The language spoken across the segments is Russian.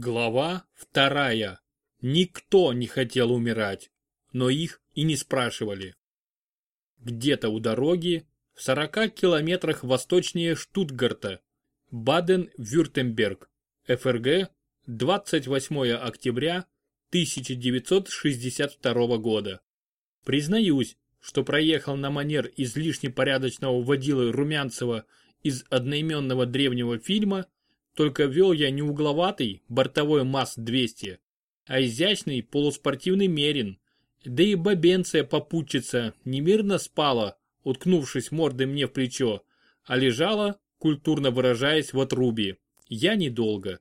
Глава вторая. Никто не хотел умирать, но их и не спрашивали. Где-то у дороги, в 40 километрах восточнее Штутгарта, Баден-Вюртемберг, ФРГ, 28 октября 1962 года. Признаюсь, что проехал на манер излишне порядочного водилы Румянцева из одноименного древнего фильма только вел я не угловатый бортовой МАЗ-200, а изящный полуспортивный Мерин. Да и бабенция попутчица немирно спала, уткнувшись мордой мне в плечо, а лежала, культурно выражаясь, в отрубе. Я недолго.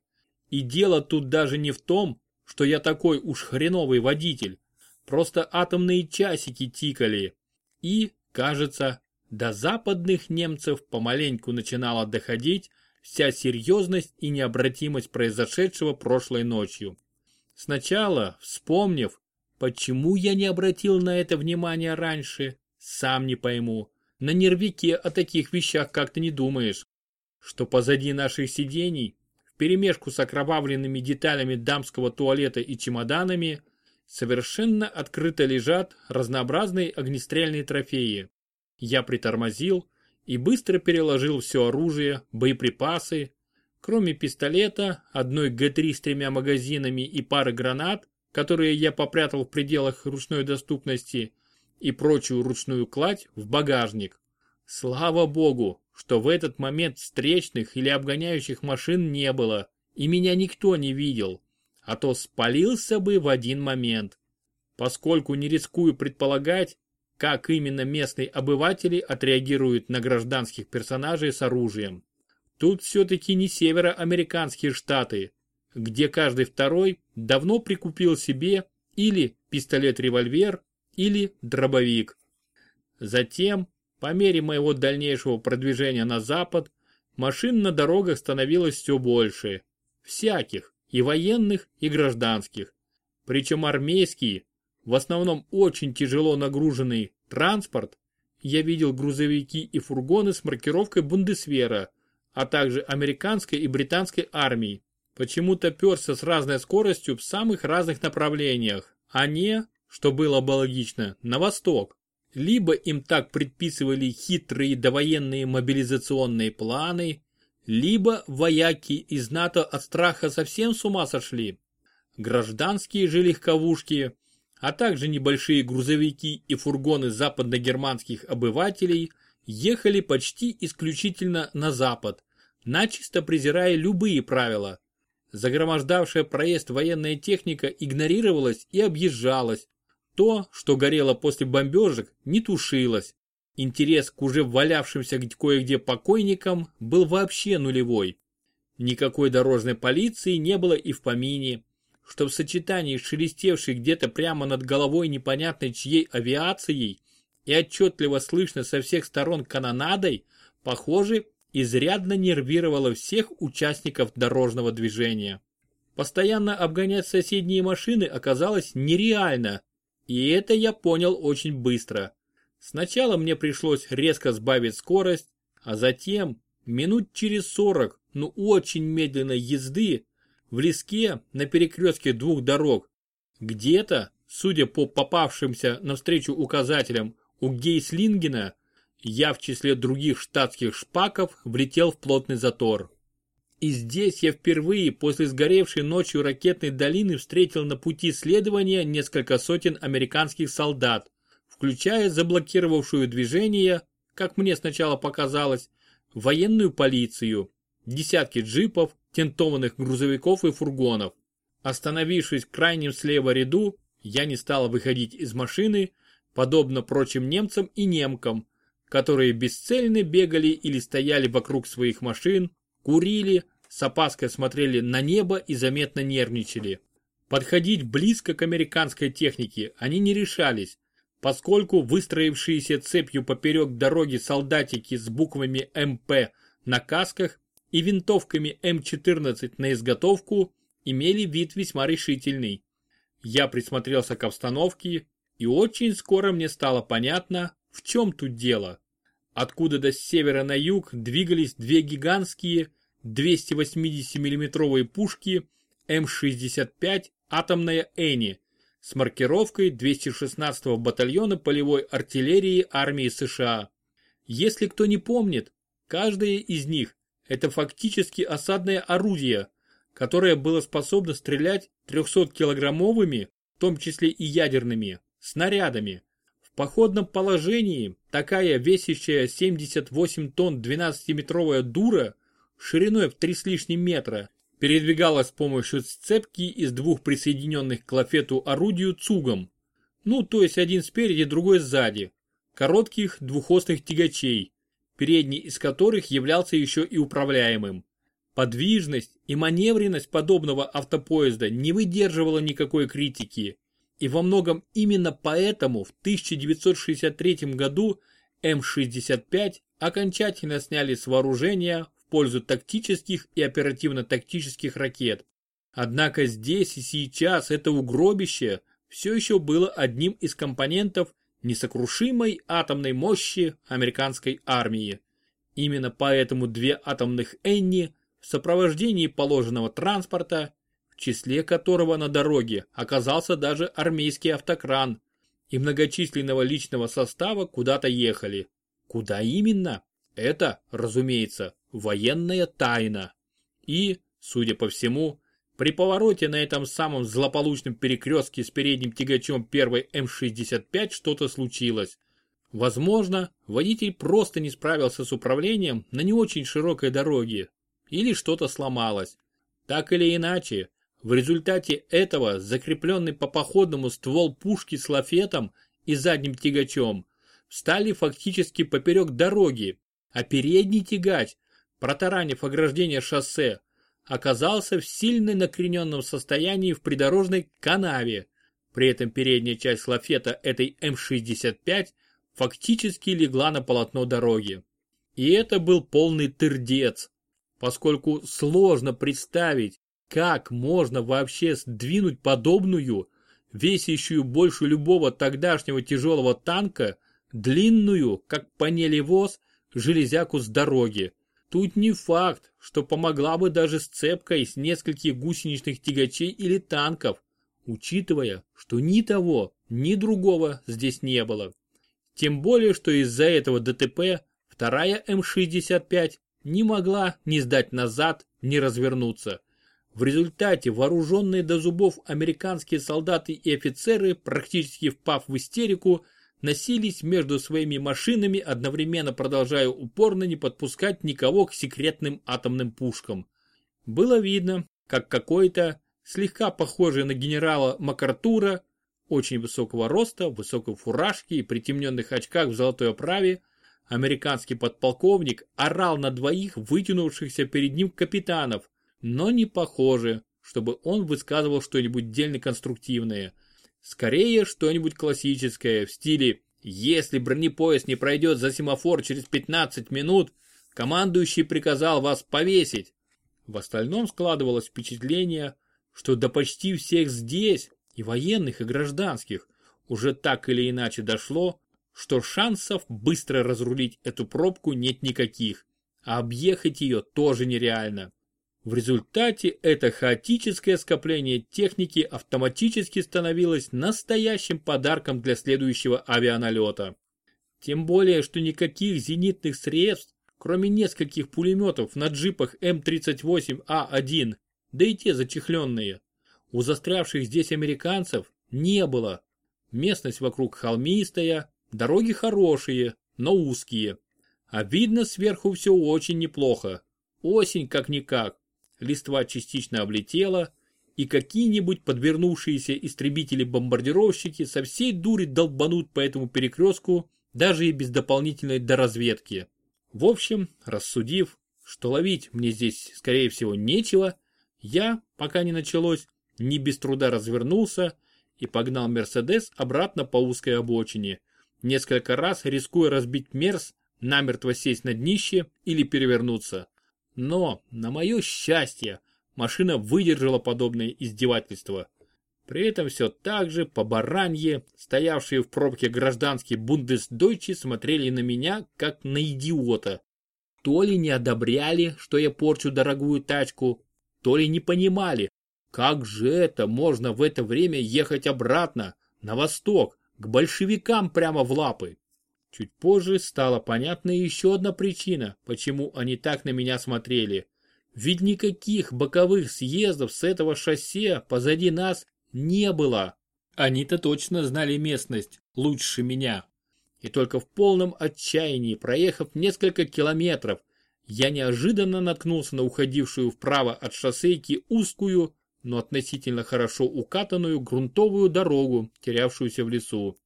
И дело тут даже не в том, что я такой уж хреновый водитель. Просто атомные часики тикали. И, кажется, до западных немцев помаленьку начинало доходить, вся серьезность и необратимость произошедшего прошлой ночью. Сначала, вспомнив, почему я не обратил на это внимания раньше, сам не пойму. На нервике о таких вещах как-то не думаешь. Что позади наших сидений, вперемешку с окровавленными деталями дамского туалета и чемоданами, совершенно открыто лежат разнообразные огнестрельные трофеи. Я притормозил, и быстро переложил все оружие, боеприпасы. Кроме пистолета, одной Г-3 с тремя магазинами и пары гранат, которые я попрятал в пределах ручной доступности, и прочую ручную кладь в багажник. Слава богу, что в этот момент встречных или обгоняющих машин не было, и меня никто не видел, а то спалился бы в один момент. Поскольку не рискую предполагать, как именно местные обыватели отреагируют на гражданских персонажей с оружием. Тут все-таки не североамериканские штаты, где каждый второй давно прикупил себе или пистолет-револьвер, или дробовик. Затем, по мере моего дальнейшего продвижения на запад, машин на дорогах становилось все больше. Всяких, и военных, и гражданских. Причем армейские, в основном очень тяжело нагруженный транспорт, я видел грузовики и фургоны с маркировкой Бундесвера, а также американской и британской армии, почему-то перся с разной скоростью в самых разных направлениях, а не, что было бы логично, на восток. Либо им так предписывали хитрые довоенные мобилизационные планы, либо вояки из НАТО от страха совсем с ума сошли. Гражданские же легковушки а также небольшие грузовики и фургоны западногерманских обывателей ехали почти исключительно на запад, начисто презирая любые правила. Загромождавшая проезд военная техника игнорировалась и объезжалась. То, что горело после бомбежек, не тушилось. Интерес к уже валявшимся кое-где покойникам был вообще нулевой. Никакой дорожной полиции не было и в помине что в сочетании с шелестевшей где-то прямо над головой непонятной чьей авиацией и отчетливо слышно со всех сторон канонадой, похоже, изрядно нервировало всех участников дорожного движения. Постоянно обгонять соседние машины оказалось нереально, и это я понял очень быстро. Сначала мне пришлось резко сбавить скорость, а затем, минут через сорок, ну очень медленной езды, в леске на перекрестке двух дорог. Где-то, судя по попавшимся навстречу указателям у Гейслингена, я в числе других штатских шпаков влетел в плотный затор. И здесь я впервые после сгоревшей ночью ракетной долины встретил на пути следования несколько сотен американских солдат, включая заблокировавшую движение, как мне сначала показалось, военную полицию, десятки джипов, тентованных грузовиков и фургонов. Остановившись в крайнем слева ряду, я не стал выходить из машины, подобно прочим немцам и немкам, которые бесцельно бегали или стояли вокруг своих машин, курили, с опаской смотрели на небо и заметно нервничали. Подходить близко к американской технике они не решались, поскольку выстроившиеся цепью поперек дороги солдатики с буквами МП на касках и винтовками М14 на изготовку имели вид весьма решительный. Я присмотрелся к обстановке, и очень скоро мне стало понятно, в чем тут дело. Откуда до севера на юг двигались две гигантские 280 миллиметровые пушки М-65 «Атомная Эни» с маркировкой 216-го батальона полевой артиллерии армии США. Если кто не помнит, каждое из них – это фактически осадное орудие, которое было способно стрелять 300-килограммовыми, в том числе и ядерными, снарядами. В походном положении такая весящая 78 тонн 12-метровая дура шириной в 3 с лишним метра передвигалась с помощью сцепки из двух присоединенных к лафету орудию цугом. Ну, то есть один спереди, другой сзади. Коротких двухосных тягачей, передний из которых являлся еще и управляемым. Подвижность и маневренность подобного автопоезда не выдерживала никакой критики. И во многом именно поэтому в 1963 году М-65 окончательно сняли с вооружения в пользу тактических и оперативно-тактических ракет. Однако здесь и сейчас это угробище все еще было одним из компонентов несокрушимой атомной мощи американской армии. Именно поэтому две атомных Энни в сопровождении положенного транспорта, в числе которого на дороге оказался даже армейский автокран, и многочисленного личного состава куда-то ехали. Куда именно? Это, разумеется, военная тайна. И, судя по всему, при повороте на этом самом злополучном перекрестке с передним тягачом первой М-65 что-то случилось. Возможно, водитель просто не справился с управлением на не очень широкой дороге. Или что-то сломалось. Так или иначе, в результате этого закрепленный по походному ствол пушки с лафетом и задним тягачом встали фактически поперек дороги, а передний тягач, протаранив ограждение шоссе, оказался в сильно накрененном состоянии в придорожной канаве. При этом передняя часть лафета этой М-65 фактически легла на полотно дороги. И это был полный тырдец, поскольку сложно представить, как можно вообще сдвинуть подобную, весящую больше любого тогдашнего тяжелого танка, длинную, как панели воз, железяку с дороги. Тут не факт, что помогла бы даже сцепка из нескольких гусеничных тягачей или танков, учитывая, что ни того, ни другого здесь не было. Тем более, что из-за этого ДТП вторая М-65 не могла ни сдать назад, ни развернуться. В результате вооруженные до зубов американские солдаты и офицеры, практически впав в истерику, носились между своими машинами, одновременно продолжая упорно не подпускать никого к секретным атомным пушкам. Было видно, как какой-то, слегка похожий на генерала Макартура, очень высокого роста, высокой фуражке и притемненных очках в золотой оправе, американский подполковник орал на двоих вытянувшихся перед ним капитанов, но не похоже, чтобы он высказывал что-нибудь дельно конструктивное. Скорее, что-нибудь классическое в стиле «Если бронепоезд не пройдет за семафор через 15 минут, командующий приказал вас повесить». В остальном складывалось впечатление, что до почти всех здесь, и военных, и гражданских, уже так или иначе дошло, что шансов быстро разрулить эту пробку нет никаких, а объехать ее тоже нереально. В результате это хаотическое скопление техники автоматически становилось настоящим подарком для следующего авианалета. Тем более, что никаких зенитных средств, кроме нескольких пулеметов на джипах М38А1, да и те зачехленные, у застрявших здесь американцев не было. Местность вокруг холмистая, дороги хорошие, но узкие. А видно сверху все очень неплохо. Осень как-никак листва частично облетела, и какие-нибудь подвернувшиеся истребители-бомбардировщики со всей дури долбанут по этому перекрестку даже и без дополнительной доразведки. В общем, рассудив, что ловить мне здесь, скорее всего, нечего, я, пока не началось, не без труда развернулся и погнал Мерседес обратно по узкой обочине, несколько раз рискуя разбить Мерс, намертво сесть на днище или перевернуться. Но, на мое счастье, машина выдержала подобное издевательство. При этом все так же, по баранье, стоявшие в пробке гражданские бундесдойчи смотрели на меня, как на идиота. То ли не одобряли, что я порчу дорогую тачку, то ли не понимали, Как же это можно в это время ехать обратно, на восток, к большевикам прямо в лапы? Чуть позже стала понятна еще одна причина, почему они так на меня смотрели. Ведь никаких боковых съездов с этого шоссе позади нас не было. Они-то точно знали местность лучше меня. И только в полном отчаянии, проехав несколько километров, я неожиданно наткнулся на уходившую вправо от шоссейки узкую, но относительно хорошо укатанную грунтовую дорогу, терявшуюся в лесу.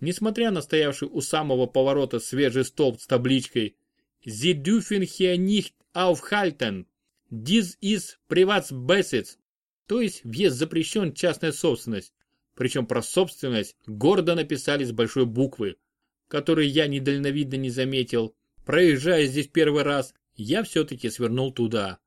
Несмотря на стоявший у самого поворота свежий столб с табличкой «Sie dürfen hier nicht aufhalten», «This is Privatsbesitz», то есть въезд запрещен частная собственность. Причем про собственность гордо написали с большой буквы, которые я недальновидно не заметил. Проезжая здесь первый раз, я все-таки свернул туда.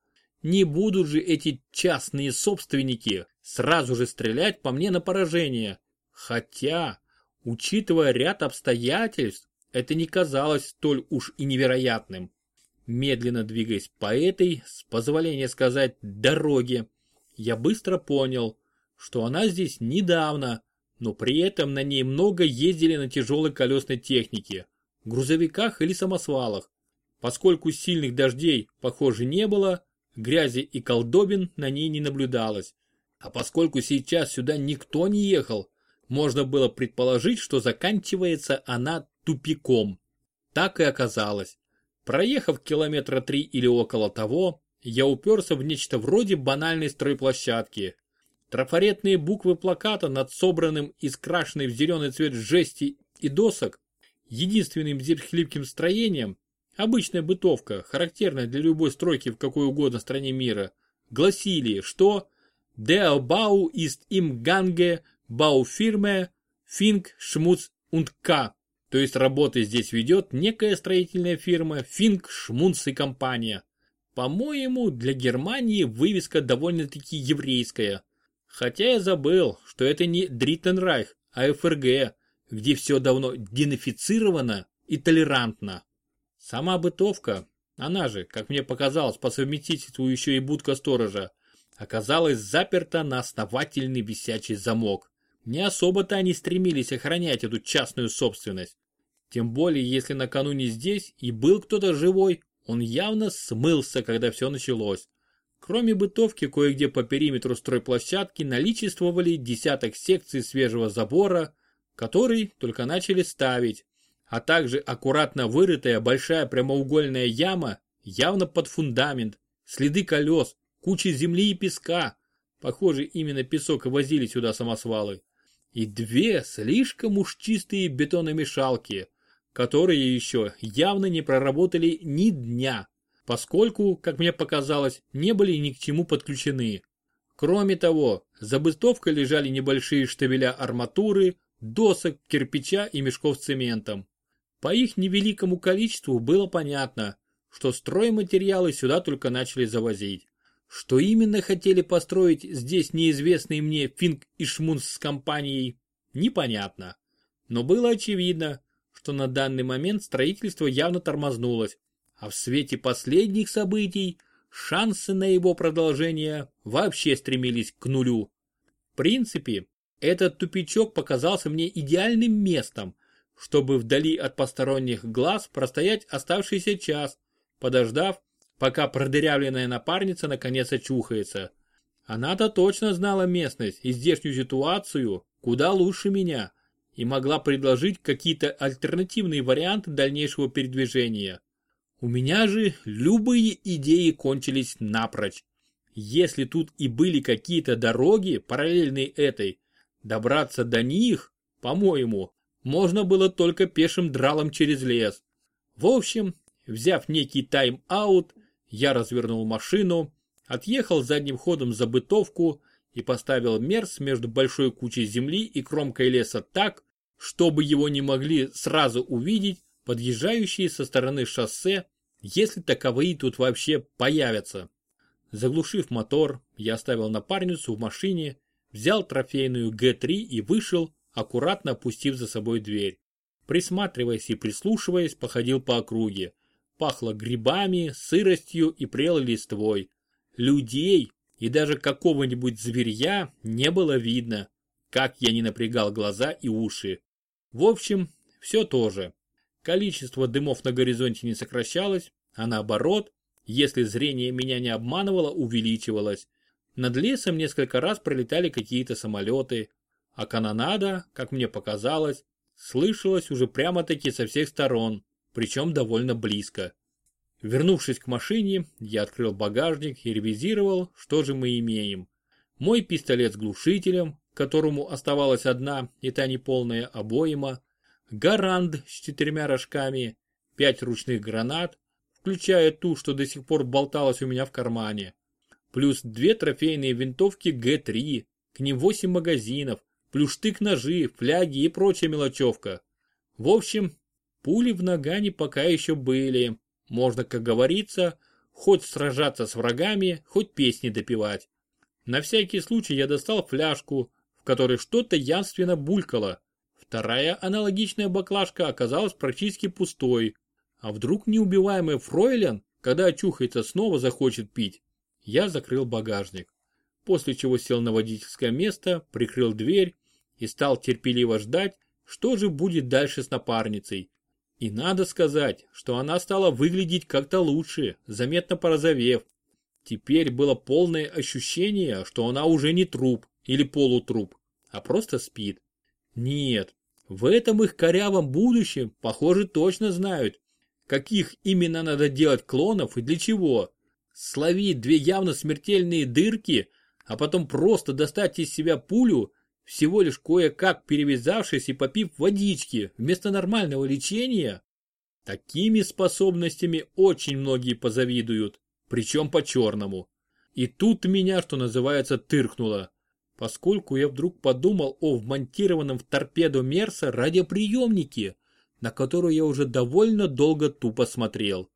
Не будут же эти частные собственники сразу же стрелять по мне на поражение. Хотя, учитывая ряд обстоятельств, это не казалось столь уж и невероятным. Медленно двигаясь по этой, с позволения сказать, дороге, я быстро понял, что она здесь недавно, но при этом на ней много ездили на тяжелой колесной технике, грузовиках или самосвалах. Поскольку сильных дождей, похоже, не было, грязи и колдобин на ней не наблюдалось. А поскольку сейчас сюда никто не ехал, можно было предположить, что заканчивается она тупиком. Так и оказалось. Проехав километра три или около того, я уперся в нечто вроде банальной стройплощадки. Трафаретные буквы плаката над собранным и скрашенной в зеленый цвет жести и досок, единственным здесь строением, обычная бытовка, характерная для любой стройки в какой угодно стране мира, гласили, что «Der Bau ist im Gange, Baufirme, Fink, Schmutz und K», то есть работы здесь ведет некая строительная фирма Финк, Шмунц и компания. По-моему, для Германии вывеска довольно-таки еврейская. Хотя я забыл, что это не Дриттенрайх, а ФРГ, где все давно денацифицировано и толерантно. Сама бытовка, она же, как мне показалось, по совместительству еще и будка сторожа, оказалась заперта на основательный висячий замок. Не особо-то они стремились охранять эту частную собственность. Тем более, если накануне здесь и был кто-то живой, он явно смылся, когда все началось. Кроме бытовки, кое-где по периметру стройплощадки наличествовали десяток секций свежего забора, который только начали ставить, а также аккуратно вырытая большая прямоугольная яма, явно под фундамент, следы колес, куча земли и песка. Похоже, именно песок и возили сюда самосвалы. И две слишком уж чистые бетономешалки, которые еще явно не проработали ни дня, поскольку, как мне показалось, не были ни к чему подключены. Кроме того, за бытовкой лежали небольшие штабеля арматуры, досок, кирпича и мешков с цементом. По их невеликому количеству было понятно, что стройматериалы сюда только начали завозить. Что именно хотели построить здесь неизвестные мне Финк и Шмунс с компанией, непонятно. Но было очевидно, что на данный момент строительство явно тормознулось, а в свете последних событий шансы на его продолжение вообще стремились к нулю. В принципе, этот тупичок показался мне идеальным местом, чтобы вдали от посторонних глаз простоять оставшийся час, подождав, пока продырявленная напарница наконец очухается. Она-то точно знала местность и здешнюю ситуацию куда лучше меня и могла предложить какие-то альтернативные варианты дальнейшего передвижения. У меня же любые идеи кончились напрочь. Если тут и были какие-то дороги, параллельные этой, добраться до них, по-моему, можно было только пешим дралом через лес. В общем, взяв некий тайм-аут, я развернул машину, отъехал задним ходом за бытовку и поставил мерз между большой кучей земли и кромкой леса так, чтобы его не могли сразу увидеть подъезжающие со стороны шоссе, если таковые тут вообще появятся. Заглушив мотор, я оставил напарницу в машине, взял трофейную Г-3 и вышел, аккуратно опустив за собой дверь. Присматриваясь и прислушиваясь, походил по округе. Пахло грибами, сыростью и прелой листвой. Людей, и даже какого-нибудь зверья не было видно, как я не напрягал глаза и уши. В общем, все то же. Количество дымов на горизонте не сокращалось, а наоборот, если зрение меня не обманывало, увеличивалось. Над лесом несколько раз пролетали какие-то самолеты, а канонада, как мне показалось, слышалась уже прямо-таки со всех сторон, причем довольно близко. Вернувшись к машине, я открыл багажник и ревизировал, что же мы имеем. Мой пистолет с глушителем, которому оставалась одна и та неполная обойма, гаранд с четырьмя рожками, пять ручных гранат, включая ту, что до сих пор болталась у меня в кармане, плюс две трофейные винтовки Г-3, к ним восемь магазинов, плюс штык-ножи, фляги и прочая мелочевка. В общем, пули в нагане пока еще были, можно, как говорится, хоть сражаться с врагами, хоть песни допевать. На всякий случай я достал фляжку, в которой что-то явственно булькало. Вторая аналогичная баклажка оказалась практически пустой. А вдруг неубиваемый фройлен, когда очухается, снова захочет пить? Я закрыл багажник. После чего сел на водительское место, прикрыл дверь и стал терпеливо ждать, что же будет дальше с напарницей. И надо сказать, что она стала выглядеть как-то лучше, заметно порозовев. Теперь было полное ощущение, что она уже не труп или полутруп, а просто спит. Нет, в этом их корявом будущем, похоже, точно знают, каких именно надо делать клонов и для чего. Словить две явно смертельные дырки, а потом просто достать из себя пулю всего лишь кое-как перевязавшись и попив водички вместо нормального лечения, такими способностями очень многие позавидуют, причем по-черному. И тут меня, что называется, тыркнуло, поскольку я вдруг подумал о вмонтированном в торпеду Мерса радиоприемнике, на который я уже довольно долго тупо смотрел.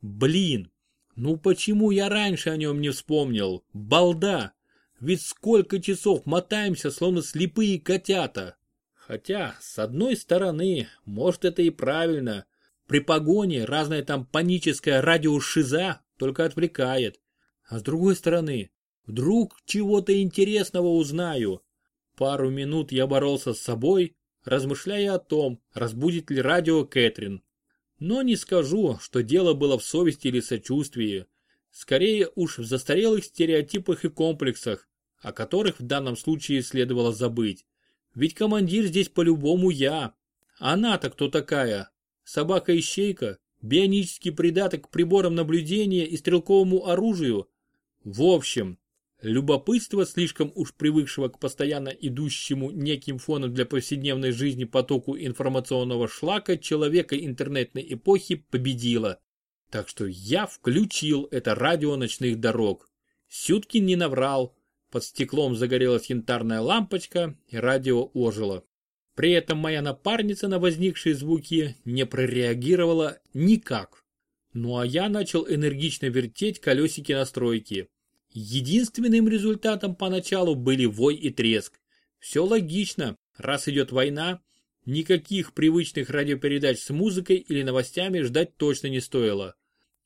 Блин, ну почему я раньше о нем не вспомнил? Балда! Ведь сколько часов мотаемся, словно слепые котята. Хотя, с одной стороны, может это и правильно. При погоне разная там паническая радиошиза только отвлекает. А с другой стороны, вдруг чего-то интересного узнаю. Пару минут я боролся с собой, размышляя о том, разбудит ли радио Кэтрин. Но не скажу, что дело было в совести или сочувствии. Скорее уж в застарелых стереотипах и комплексах, о которых в данном случае следовало забыть. Ведь командир здесь по-любому я. Она-то кто такая? Собака-ищейка? Бионический придаток к приборам наблюдения и стрелковому оружию? В общем, любопытство слишком уж привыкшего к постоянно идущему неким фоном для повседневной жизни потоку информационного шлака человека интернетной эпохи победило. Так что я включил это радио ночных дорог. Сюткин не наврал. Под стеклом загорелась янтарная лампочка, и радио ожило. При этом моя напарница на возникшие звуки не прореагировала никак. Ну а я начал энергично вертеть колесики настройки. Единственным результатом поначалу были вой и треск. Все логично, раз идет война, никаких привычных радиопередач с музыкой или новостями ждать точно не стоило.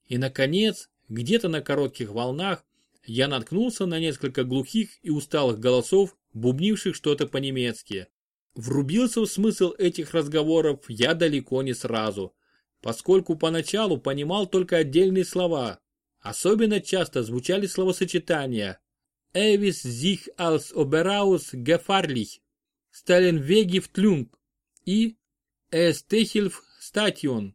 И наконец, где-то на коротких волнах, я наткнулся на несколько глухих и усталых голосов, бубнивших что-то по-немецки. Врубился в смысл этих разговоров я далеко не сразу, поскольку поначалу понимал только отдельные слова. Особенно часто звучали словосочетания «Эвис sich als Oberaus gefahrlich», «Сталинвеги в Тлюнг» и «Эстехильф Station.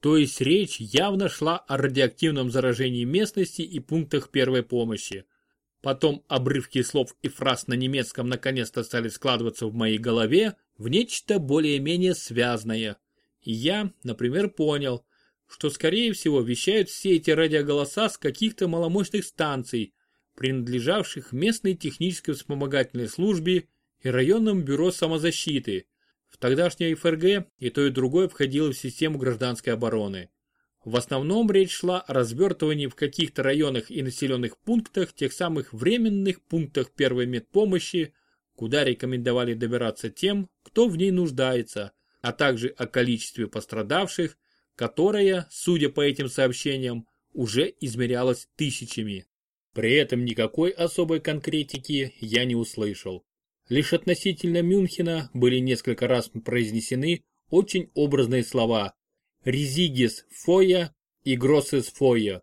То есть речь явно шла о радиоактивном заражении местности и пунктах первой помощи. Потом обрывки слов и фраз на немецком наконец-то стали складываться в моей голове в нечто более-менее связное. И я, например, понял, что скорее всего вещают все эти радиоголоса с каких-то маломощных станций, принадлежавших местной технической вспомогательной службе и районному бюро самозащиты – в тогдашней ФРГ и то и другое входило в систему гражданской обороны. В основном речь шла о развертывании в каких-то районах и населенных пунктах тех самых временных пунктах первой медпомощи, куда рекомендовали добираться тем, кто в ней нуждается, а также о количестве пострадавших, которое, судя по этим сообщениям, уже измерялось тысячами. При этом никакой особой конкретики я не услышал. Лишь относительно Мюнхена были несколько раз произнесены очень образные слова «резигис фоя» и «гроссес фоя»,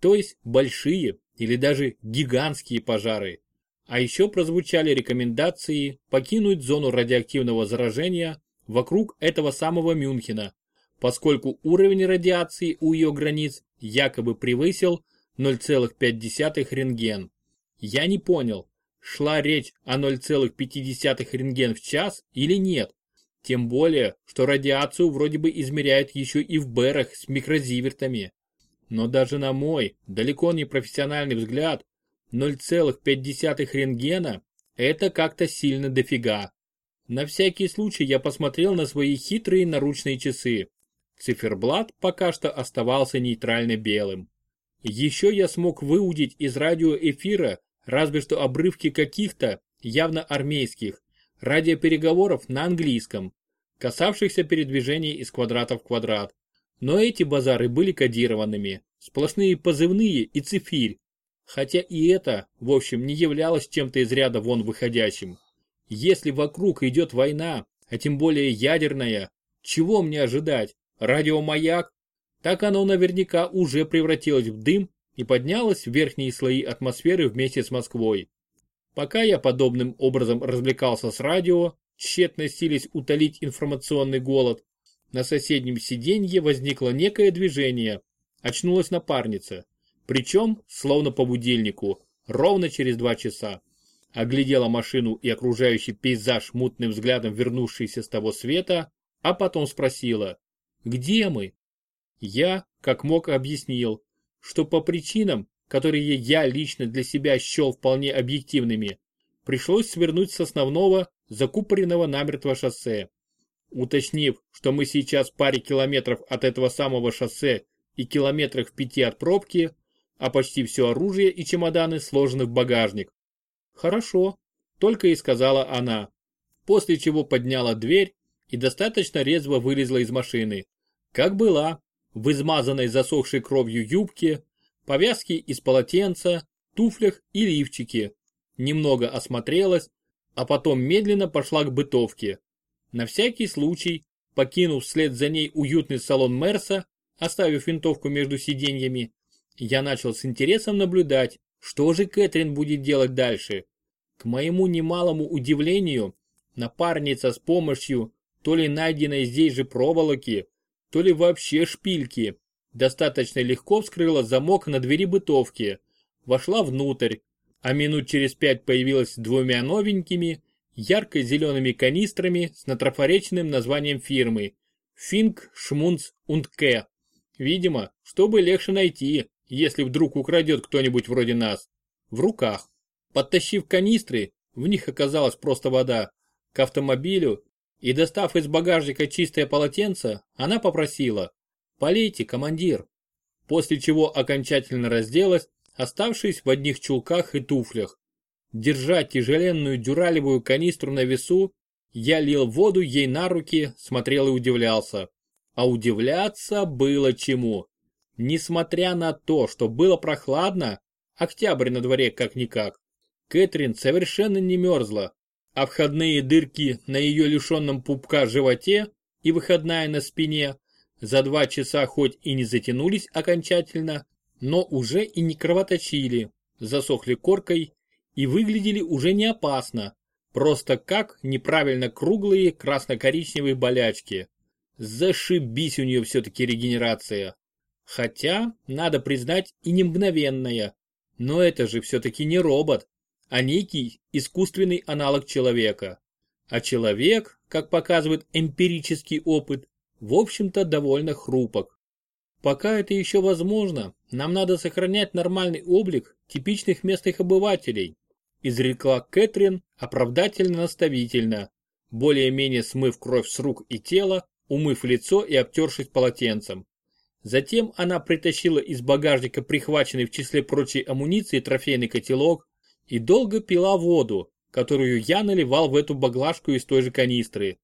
то есть большие или даже гигантские пожары. А еще прозвучали рекомендации покинуть зону радиоактивного заражения вокруг этого самого Мюнхена, поскольку уровень радиации у ее границ якобы превысил 0,5 рентген. Я не понял, шла речь о 0,5 рентген в час или нет. Тем более, что радиацию вроде бы измеряют еще и в бэрах с микрозивертами. Но даже на мой, далеко не профессиональный взгляд, 0,5 рентгена – это как-то сильно дофига. На всякий случай я посмотрел на свои хитрые наручные часы. Циферблат пока что оставался нейтрально белым. Еще я смог выудить из радиоэфира разве что обрывки каких-то, явно армейских, радиопереговоров на английском, касавшихся передвижения из квадрата в квадрат. Но эти базары были кодированными, сплошные позывные и цифирь, хотя и это, в общем, не являлось чем-то из ряда вон выходящим. Если вокруг идет война, а тем более ядерная, чего мне ожидать? Радиомаяк? Так оно наверняка уже превратилось в дым и поднялось в верхние слои атмосферы вместе с Москвой. Пока я подобным образом развлекался с радио, тщетно сились утолить информационный голод, на соседнем сиденье возникло некое движение. Очнулась напарница. Причем, словно по будильнику, ровно через два часа оглядела машину и окружающий пейзаж мутным взглядом вернувшийся с того света, а потом спросила, где мы? Я, как мог, объяснил, что по причинам, которые я лично для себя счел вполне объективными, пришлось свернуть с основного, закупоренного намертво шоссе. Уточнив, что мы сейчас в паре километров от этого самого шоссе и километрах в пяти от пробки, а почти все оружие и чемоданы сложены в багажник. «Хорошо», — только и сказала она, после чего подняла дверь и достаточно резво вылезла из машины. Как была, в измазанной засохшей кровью юбке, повязке из полотенца, туфлях и лифчике. Немного осмотрелась, а потом медленно пошла к бытовке. На всякий случай, покинув вслед за ней уютный салон Мерса, оставив винтовку между сиденьями, я начал с интересом наблюдать, что же Кэтрин будет делать дальше? К моему немалому удивлению, напарница с помощью то ли найденной здесь же проволоки, то ли вообще шпильки, достаточно легко вскрыла замок на двери бытовки, вошла внутрь, а минут через пять появилась двумя новенькими, ярко-зелеными канистрами с натрафареченным названием фирмы Финк Шмунц Ундке. Видимо, чтобы легче найти, если вдруг украдет кто-нибудь вроде нас. В руках. Подтащив канистры, в них оказалась просто вода, к автомобилю и достав из багажника чистое полотенце, она попросила «Полейте, командир». После чего окончательно разделась, оставшись в одних чулках и туфлях. Держа тяжеленную дюралевую канистру на весу, я лил воду ей на руки, смотрел и удивлялся. А удивляться было чему. Несмотря на то, что было прохладно, октябрь на дворе как-никак, Кэтрин совершенно не мерзла, а входные дырки на ее лишенном пупка животе и выходная на спине за два часа хоть и не затянулись окончательно, но уже и не кровоточили, засохли коркой и выглядели уже не опасно, просто как неправильно круглые красно-коричневые болячки. Зашибись у нее все-таки регенерация. Хотя, надо признать, и не мгновенная. Но это же все-таки не робот, а некий искусственный аналог человека. А человек, как показывает эмпирический опыт, в общем-то довольно хрупок. Пока это еще возможно, нам надо сохранять нормальный облик типичных местных обывателей, изрекла Кэтрин оправдательно-наставительно, более-менее смыв кровь с рук и тела, умыв лицо и обтершись полотенцем. Затем она притащила из багажника прихваченный в числе прочей амуниции трофейный котелок и долго пила воду, которую я наливал в эту баглажку из той же канистры.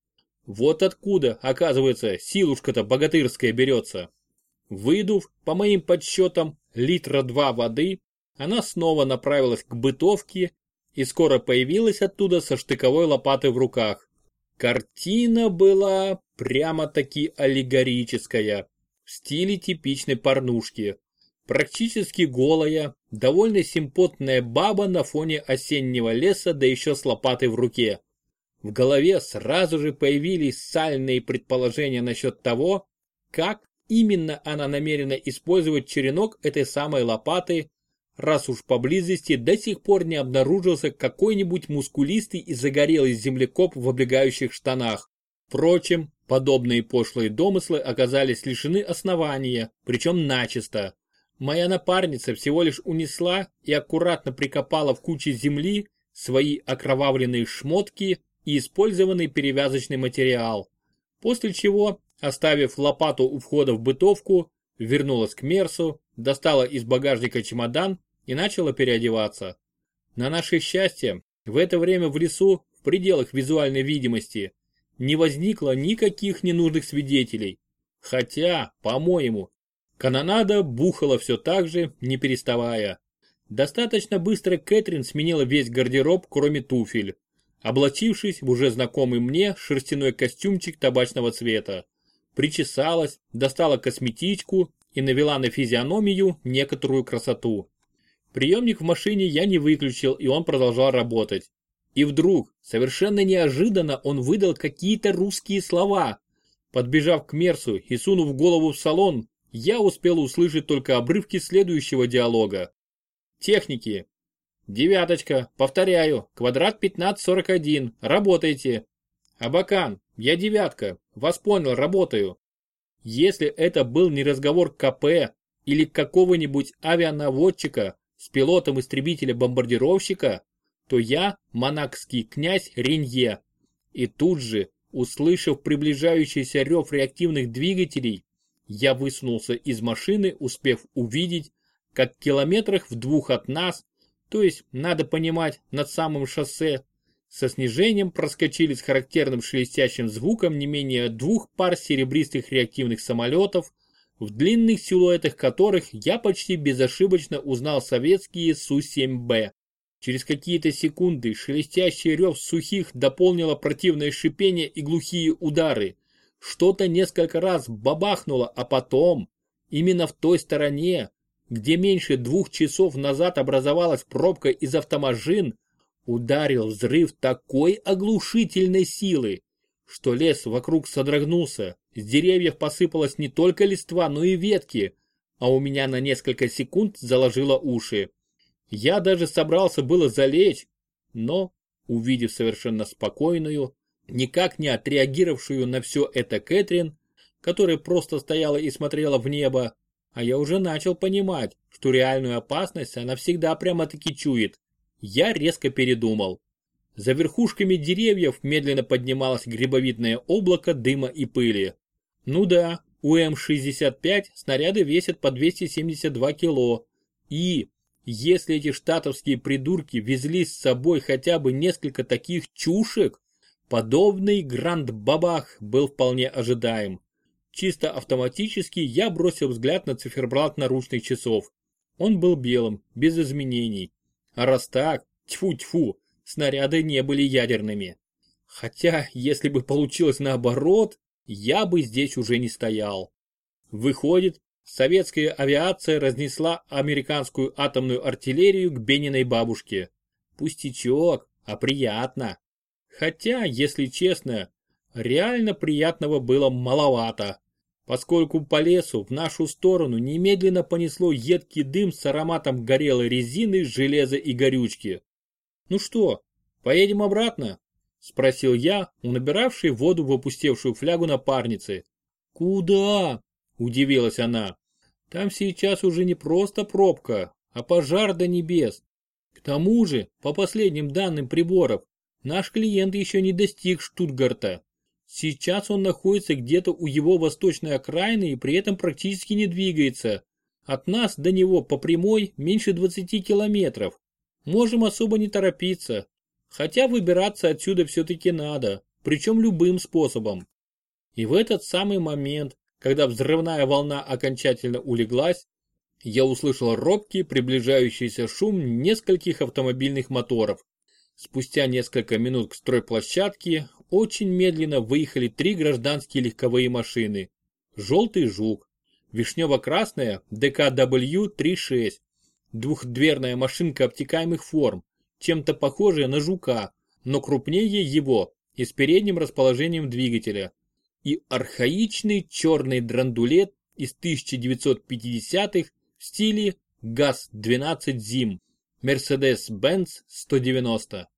Вот откуда, оказывается, силушка-то богатырская берется. Выдув, по моим подсчетам, литра два воды, она снова направилась к бытовке и скоро появилась оттуда со штыковой лопатой в руках. Картина была прямо-таки аллегорическая, в стиле типичной порнушки. Практически голая, довольно симпотная баба на фоне осеннего леса, да еще с лопатой в руке. В голове сразу же появились сальные предположения насчет того, как именно она намерена использовать черенок этой самой лопаты, раз уж поблизости до сих пор не обнаружился какой-нибудь мускулистый и загорелый землекоп в облегающих штанах. Впрочем, подобные пошлые домыслы оказались лишены основания, причем начисто. Моя напарница всего лишь унесла и аккуратно прикопала в куче земли свои окровавленные шмотки и использованный перевязочный материал. После чего, оставив лопату у входа в бытовку, вернулась к Мерсу, достала из багажника чемодан и начала переодеваться. На наше счастье, в это время в лесу, в пределах визуальной видимости, не возникло никаких ненужных свидетелей. Хотя, по-моему, канонада бухала все так же, не переставая. Достаточно быстро Кэтрин сменила весь гардероб, кроме туфель облачившись в уже знакомый мне шерстяной костюмчик табачного цвета. Причесалась, достала косметичку и навела на физиономию некоторую красоту. Приемник в машине я не выключил, и он продолжал работать. И вдруг, совершенно неожиданно, он выдал какие-то русские слова. Подбежав к Мерсу и сунув голову в салон, я успел услышать только обрывки следующего диалога. Техники, Девяточка, повторяю, квадрат 1541, работайте. Абакан, я девятка, вас понял, работаю. Если это был не разговор КП или какого-нибудь авианаводчика с пилотом истребителя-бомбардировщика, то я монакский князь Ренье. И тут же, услышав приближающийся рев реактивных двигателей, я высунулся из машины, успев увидеть, как километрах в двух от нас то есть, надо понимать, над самым шоссе, со снижением проскочили с характерным шелестящим звуком не менее двух пар серебристых реактивных самолетов, в длинных силуэтах которых я почти безошибочно узнал советские Су-7Б. Через какие-то секунды шелестящий рев сухих дополнило противное шипение и глухие удары. Что-то несколько раз бабахнуло, а потом, именно в той стороне, где меньше двух часов назад образовалась пробка из автомашин, ударил взрыв такой оглушительной силы, что лес вокруг содрогнулся, с деревьев посыпалась не только листва, но и ветки, а у меня на несколько секунд заложило уши. Я даже собрался было залечь, но, увидев совершенно спокойную, никак не отреагировавшую на все это Кэтрин, которая просто стояла и смотрела в небо, а я уже начал понимать, что реальную опасность она всегда прямо-таки чует. Я резко передумал. За верхушками деревьев медленно поднималось грибовидное облако дыма и пыли. Ну да, у М-65 снаряды весят по 272 кило. И, если эти штатовские придурки везли с собой хотя бы несколько таких чушек, подобный гранд-бабах был вполне ожидаем. Чисто автоматически я бросил взгляд на циферблат наручных часов. Он был белым, без изменений. А раз так, тьфу-тьфу, снаряды не были ядерными. Хотя, если бы получилось наоборот, я бы здесь уже не стоял. Выходит, советская авиация разнесла американскую атомную артиллерию к Бениной бабушке. Пустячок, а приятно. Хотя, если честно, реально приятного было маловато поскольку по лесу в нашу сторону немедленно понесло едкий дым с ароматом горелой резины, железа и горючки. «Ну что, поедем обратно?» – спросил я у воду в опустевшую флягу напарницы. «Куда?» – удивилась она. «Там сейчас уже не просто пробка, а пожар до небес. К тому же, по последним данным приборов, наш клиент еще не достиг Штутгарта. Сейчас он находится где-то у его восточной окраины и при этом практически не двигается. От нас до него по прямой меньше 20 километров. Можем особо не торопиться. Хотя выбираться отсюда все-таки надо, причем любым способом. И в этот самый момент, когда взрывная волна окончательно улеглась, я услышал робкий приближающийся шум нескольких автомобильных моторов. Спустя несколько минут к стройплощадке очень медленно выехали три гражданские легковые машины. Желтый «Жук», вишнево-красная ДКW-36, двухдверная машинка обтекаемых форм, чем-то похожая на «Жука», но крупнее его и с передним расположением двигателя, и архаичный черный драндулет из 1950-х в стиле ГАЗ-12 ЗИМ, Mercedes-Benz 190.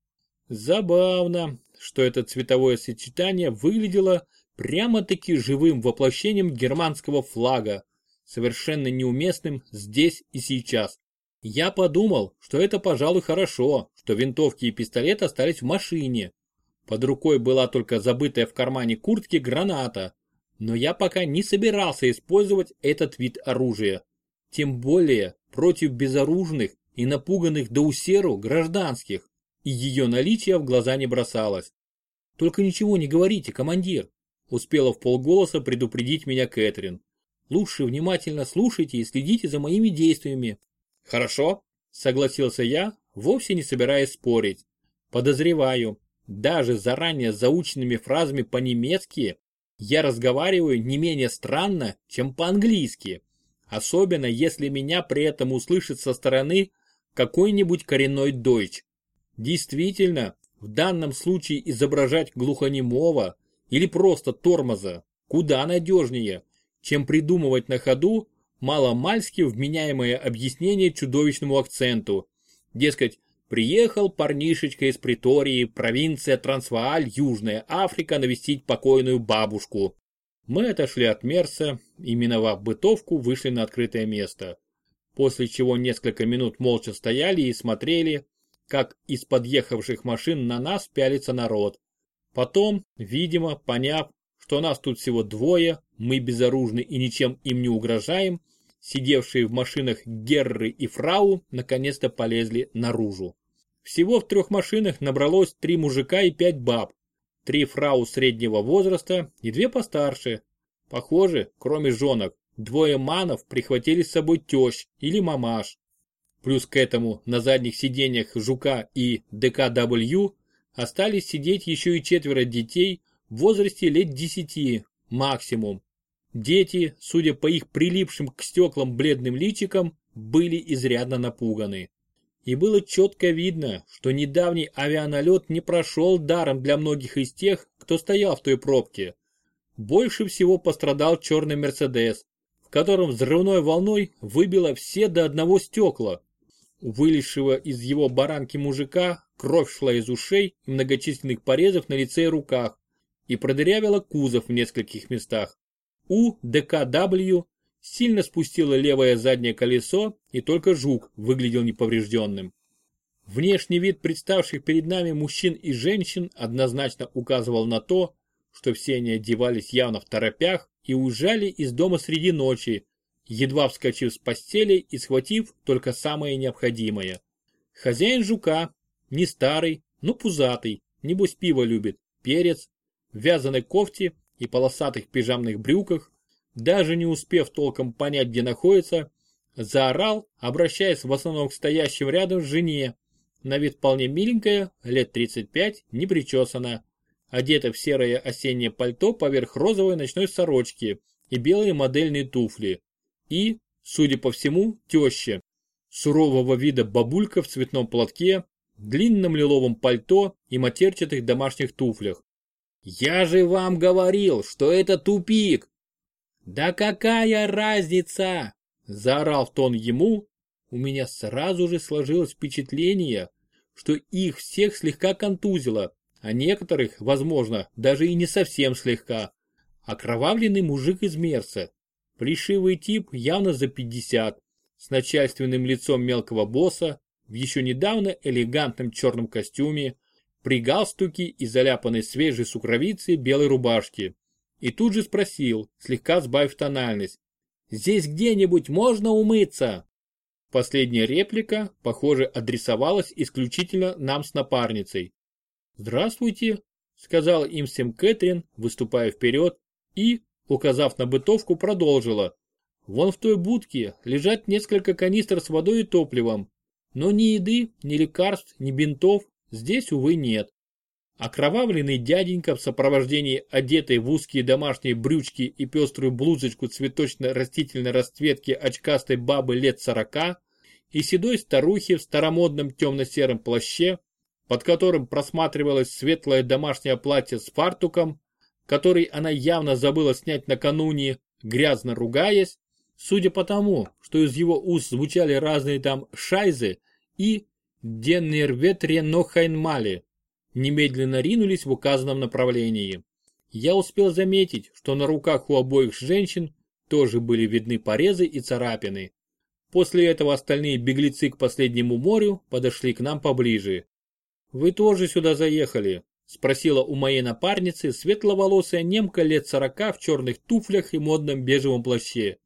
Забавно, что это цветовое сочетание выглядело прямо-таки живым воплощением германского флага, совершенно неуместным здесь и сейчас. Я подумал, что это, пожалуй, хорошо, что винтовки и пистолет остались в машине. Под рукой была только забытая в кармане куртки граната, но я пока не собирался использовать этот вид оружия. Тем более против безоружных и напуганных до усеру гражданских, и ее наличие в глаза не бросалось. «Только ничего не говорите, командир», успела в полголоса предупредить меня Кэтрин. «Лучше внимательно слушайте и следите за моими действиями». «Хорошо», согласился я, вовсе не собираясь спорить. Подозреваю, даже заранее заученными фразами по-немецки я разговариваю не менее странно, чем по-английски, особенно если меня при этом услышит со стороны какой-нибудь коренной дойч. Действительно, в данном случае изображать глухонемого или просто тормоза куда надежнее, чем придумывать на ходу маломальски вменяемое объяснение чудовищному акценту. Дескать, приехал парнишечка из Притории, провинция Трансвааль, Южная Африка, навестить покойную бабушку. Мы отошли от Мерса и, миновав бытовку, вышли на открытое место. После чего несколько минут молча стояли и смотрели, как из подъехавших машин на нас пялится народ. Потом, видимо, поняв, что нас тут всего двое, мы безоружны и ничем им не угрожаем, сидевшие в машинах Герры и Фрау наконец-то полезли наружу. Всего в трех машинах набралось три мужика и пять баб, три фрау среднего возраста и две постарше. Похоже, кроме женок, двое манов прихватили с собой тещ или мамаш. Плюс к этому на задних сиденьях Жука и ДКW остались сидеть еще и четверо детей в возрасте лет десяти максимум. Дети, судя по их прилипшим к стеклам бледным личикам, были изрядно напуганы. И было четко видно, что недавний авианалет не прошел даром для многих из тех, кто стоял в той пробке. Больше всего пострадал черный Мерседес, в котором взрывной волной выбило все до одного стекла, у вылезшего из его баранки мужика кровь шла из ушей и многочисленных порезов на лице и руках и продырявила кузов в нескольких местах. У ДКW сильно спустило левое заднее колесо и только жук выглядел неповрежденным. Внешний вид представших перед нами мужчин и женщин однозначно указывал на то, что все они одевались явно в торопях и уезжали из дома среди ночи, едва вскочив с постели и схватив только самое необходимое. Хозяин жука, не старый, но пузатый, небось пиво любит, перец, в вязаной кофте и полосатых пижамных брюках, даже не успев толком понять, где находится, заорал, обращаясь в основном к стоящим рядом жене, на вид вполне миленькая, лет 35, не причесана, одета в серое осеннее пальто поверх розовой ночной сорочки и белые модельные туфли и, судя по всему, теща. Сурового вида бабулька в цветном платке, длинном лиловом пальто и матерчатых домашних туфлях. «Я же вам говорил, что это тупик!» «Да какая разница?» – заорал в тон ему. У меня сразу же сложилось впечатление, что их всех слегка контузило, а некоторых, возможно, даже и не совсем слегка. Окровавленный мужик из Мерса, Плешивый тип явно за 50, с начальственным лицом мелкого босса, в еще недавно элегантном черном костюме, при галстуке и заляпанной свежей сукровице белой рубашки. И тут же спросил, слегка сбавив тональность, «Здесь где-нибудь можно умыться?» Последняя реплика, похоже, адресовалась исключительно нам с напарницей. «Здравствуйте», — сказала им всем Кэтрин, выступая вперед, и, указав на бытовку, продолжила. Вон в той будке лежат несколько канистр с водой и топливом. Но ни еды, ни лекарств, ни бинтов здесь, увы, нет. Окровавленный дяденька в сопровождении одетой в узкие домашние брючки и пеструю блузочку цветочно-растительной расцветки очкастой бабы лет сорока и седой старухи в старомодном темно-сером плаще, под которым просматривалось светлое домашнее платье с фартуком, который она явно забыла снять накануне, грязно ругаясь, судя по тому, что из его уст звучали разные там шайзы и «деннерветре нохайнмали», немедленно ринулись в указанном направлении. Я успел заметить, что на руках у обоих женщин тоже были видны порезы и царапины. После этого остальные беглецы к последнему морю подошли к нам поближе. «Вы тоже сюда заехали?» – спросила у моей напарницы светловолосая немка лет сорока в черных туфлях и модном бежевом плаще.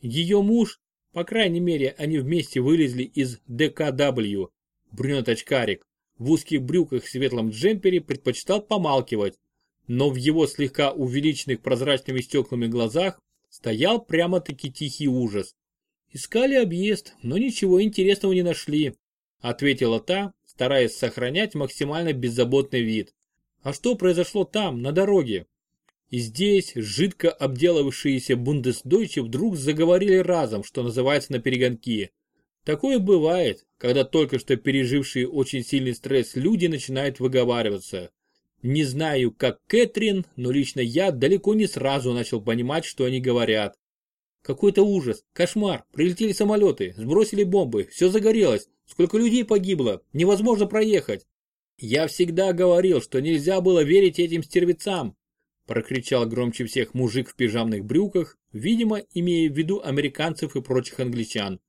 Ее муж, по крайней мере, они вместе вылезли из ДКW, брюнет-очкарик, в узких брюках в светлом джемпере предпочитал помалкивать, но в его слегка увеличенных прозрачными стеклами глазах стоял прямо-таки тихий ужас. «Искали объезд, но ничего интересного не нашли», ответила та, стараясь сохранять максимально беззаботный вид. «А что произошло там, на дороге?» И здесь жидко обделавшиеся бундесдойчи вдруг заговорили разом, что называется на перегонки. Такое бывает, когда только что пережившие очень сильный стресс люди начинают выговариваться. Не знаю, как Кэтрин, но лично я далеко не сразу начал понимать, что они говорят. Какой-то ужас, кошмар, прилетели самолеты, сбросили бомбы, все загорелось, сколько людей погибло, невозможно проехать. Я всегда говорил, что нельзя было верить этим стервецам, прокричал громче всех мужик в пижамных брюках, видимо, имея в виду американцев и прочих англичан.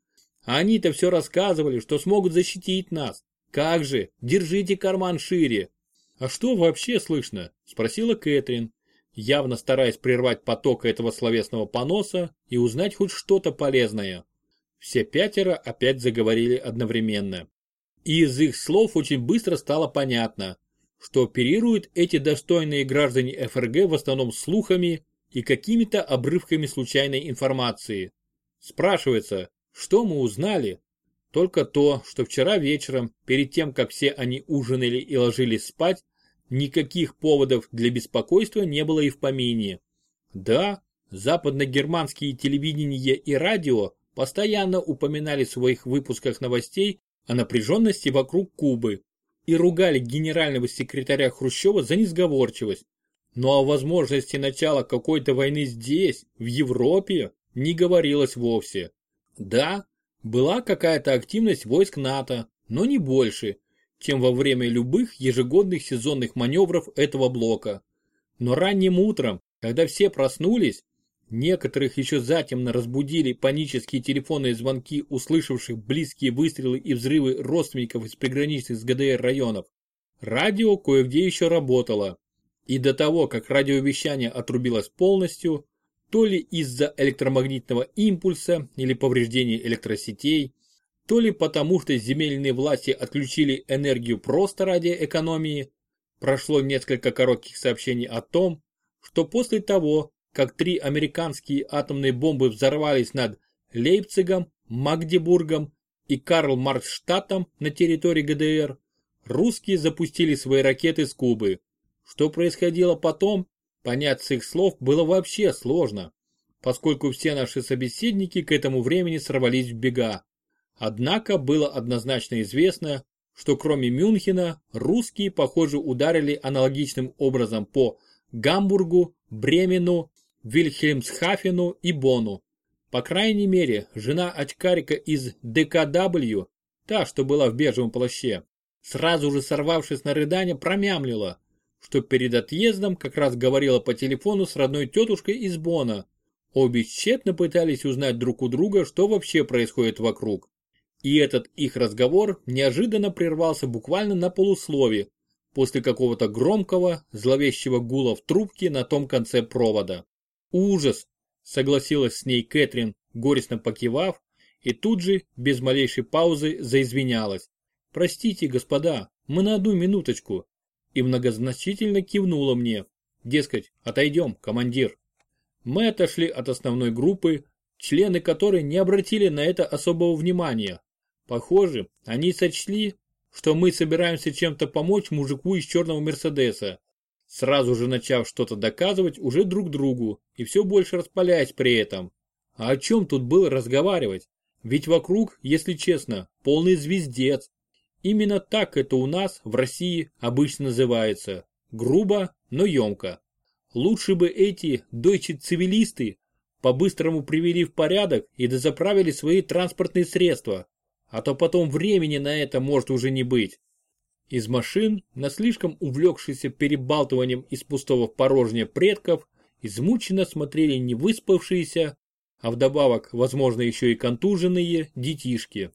Они-то все рассказывали, что смогут защитить нас. Как же, держите карман шире. А что вообще слышно? Спросила Кэтрин, явно стараясь прервать поток этого словесного поноса и узнать хоть что-то полезное. Все пятеро опять заговорили одновременно. И из их слов очень быстро стало понятно, что оперируют эти достойные граждане ФРГ в основном слухами и какими-то обрывками случайной информации. Спрашивается, что мы узнали? Только то, что вчера вечером, перед тем, как все они ужинали и ложились спать, никаких поводов для беспокойства не было и в помине. Да, западногерманские телевидение и радио постоянно упоминали в своих выпусках новостей о напряженности вокруг Кубы, и ругали генерального секретаря Хрущева за несговорчивость. Но о возможности начала какой-то войны здесь, в Европе, не говорилось вовсе. Да, была какая-то активность войск НАТО, но не больше, чем во время любых ежегодных сезонных маневров этого блока. Но ранним утром, когда все проснулись, Некоторых еще затемно разбудили панические телефонные звонки услышавших близкие выстрелы и взрывы родственников из приграничных с ГДР районов. Радио кое-где еще работало. И до того, как радиовещание отрубилось полностью, то ли из-за электромагнитного импульса или повреждения электросетей, то ли потому, что земельные власти отключили энергию просто ради экономии, прошло несколько коротких сообщений о том, что после того, как три американские атомные бомбы взорвались над Лейпцигом, Магдебургом и Карл-Марксштадтом на территории ГДР, русские запустили свои ракеты с Кубы. Что происходило потом, понять с их слов было вообще сложно, поскольку все наши собеседники к этому времени сорвались в бега. Однако было однозначно известно, что кроме Мюнхена, русские, похоже, ударили аналогичным образом по Гамбургу, Бремену, Вильхельмсхафену и Бону. По крайней мере, жена очкарика из ДКW, та, что была в бежевом плаще, сразу же сорвавшись на рыдание, промямлила, что перед отъездом как раз говорила по телефону с родной тетушкой из Бона. Обе тщетно пытались узнать друг у друга, что вообще происходит вокруг. И этот их разговор неожиданно прервался буквально на полуслове, после какого-то громкого, зловещего гула в трубке на том конце провода. Ужас, согласилась с ней Кэтрин, горестно покивав, и тут же, без малейшей паузы, заизвинялась. Простите, господа, мы на одну минуточку. И многозначительно кивнула мне. Дескать, отойдем, командир. Мы отошли от основной группы, члены которой не обратили на это особого внимания. Похоже, они сочли, что мы собираемся чем-то помочь мужику из черного Мерседеса, сразу же начав что-то доказывать уже друг другу и все больше распаляясь при этом. А о чем тут было разговаривать? Ведь вокруг, если честно, полный звездец. Именно так это у нас в России обычно называется. Грубо, но емко. Лучше бы эти дойче-цивилисты по-быстрому привели в порядок и дозаправили свои транспортные средства, а то потом времени на это может уже не быть. Из машин, на слишком увлекшийся перебалтыванием из пустого в порожнее предков, измученно смотрели невыспавшиеся, а вдобавок, возможно, еще и контуженные детишки.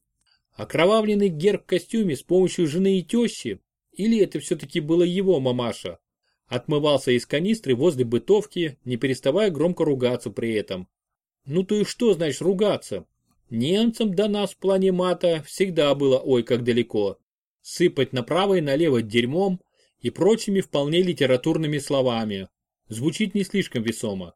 Окровавленный герб в костюме с помощью жены и тещи, или это все-таки было его мамаша, отмывался из канистры возле бытовки, не переставая громко ругаться при этом. Ну то и что значит ругаться? Немцам до нас в плане мата всегда было ой как далеко. Сыпать направо и налево дерьмом и прочими вполне литературными словами. Звучит не слишком весомо.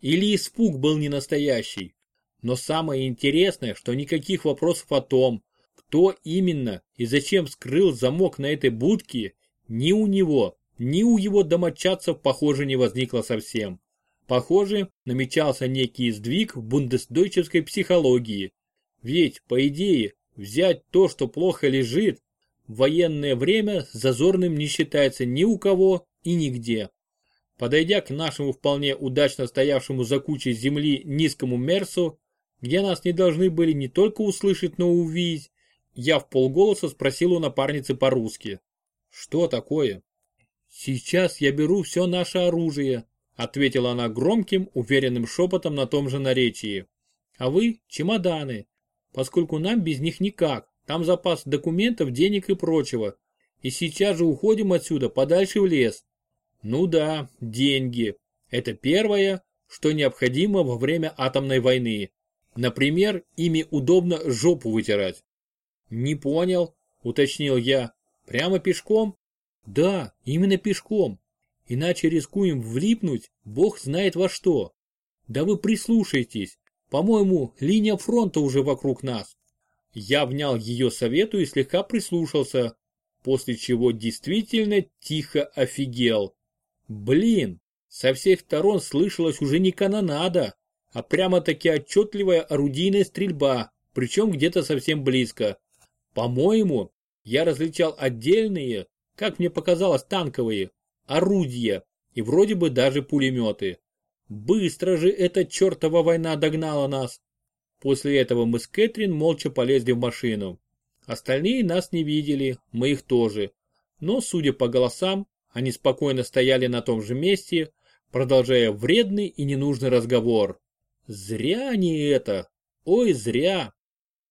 Или испуг был не настоящий. Но самое интересное, что никаких вопросов о том, кто именно и зачем скрыл замок на этой будке, ни у него, ни у его домочадцев, похоже, не возникло совсем. Похоже, намечался некий сдвиг в бундесдойческой психологии. Ведь, по идее, взять то, что плохо лежит, в военное время зазорным не считается ни у кого и нигде. Подойдя к нашему вполне удачно стоявшему за кучей земли низкому Мерсу, где нас не должны были не только услышать, но и увидеть, я в полголоса спросил у напарницы по-русски. Что такое? Сейчас я беру все наше оружие, ответила она громким, уверенным шепотом на том же наречии. А вы чемоданы, поскольку нам без них никак, там запас документов, денег и прочего. И сейчас же уходим отсюда подальше в лес. Ну да, деньги. Это первое, что необходимо во время атомной войны. Например, ими удобно жопу вытирать. Не понял, уточнил я. Прямо пешком? Да, именно пешком. Иначе рискуем влипнуть, бог знает во что. Да вы прислушайтесь. По-моему, линия фронта уже вокруг нас. Я внял ее совету и слегка прислушался, после чего действительно тихо офигел. Блин, со всех сторон слышалась уже не канонада, а прямо-таки отчетливая орудийная стрельба, причем где-то совсем близко. По-моему, я различал отдельные, как мне показалось, танковые, орудия и вроде бы даже пулеметы. Быстро же эта чертова война догнала нас. После этого мы с Кэтрин молча полезли в машину. Остальные нас не видели, мы их тоже. Но, судя по голосам, они спокойно стояли на том же месте, продолжая вредный и ненужный разговор. Зря они это. Ой, зря.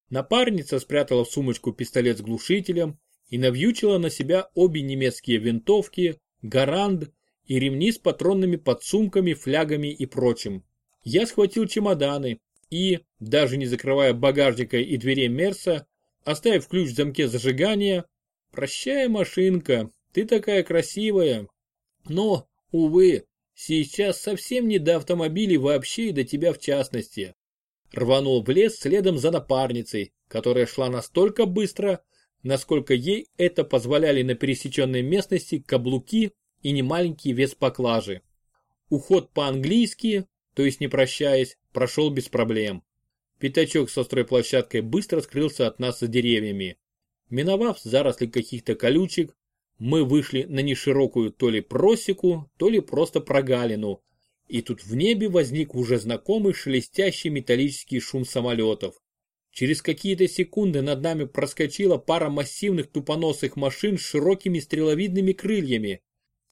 Напарница спрятала в сумочку пистолет с глушителем и навьючила на себя обе немецкие винтовки, гаранд и ремни с патронными подсумками, флягами и прочим. Я схватил чемоданы и, даже не закрывая багажника и дверей Мерса, оставив ключ в замке зажигания, «Прощай, машинка, ты такая красивая. Но, увы, сейчас совсем не до автомобилей вообще и до тебя в частности. Рванул в лес следом за напарницей, которая шла настолько быстро, насколько ей это позволяли на пересеченной местности каблуки и немаленький вес поклажи. Уход по-английски, то есть не прощаясь, прошел без проблем. Пятачок со стройплощадкой быстро скрылся от нас за деревьями. Миновав заросли каких-то колючек, мы вышли на неширокую то ли просеку, то ли просто прогалину. И тут в небе возник уже знакомый шелестящий металлический шум самолетов. Через какие-то секунды над нами проскочила пара массивных тупоносых машин с широкими стреловидными крыльями.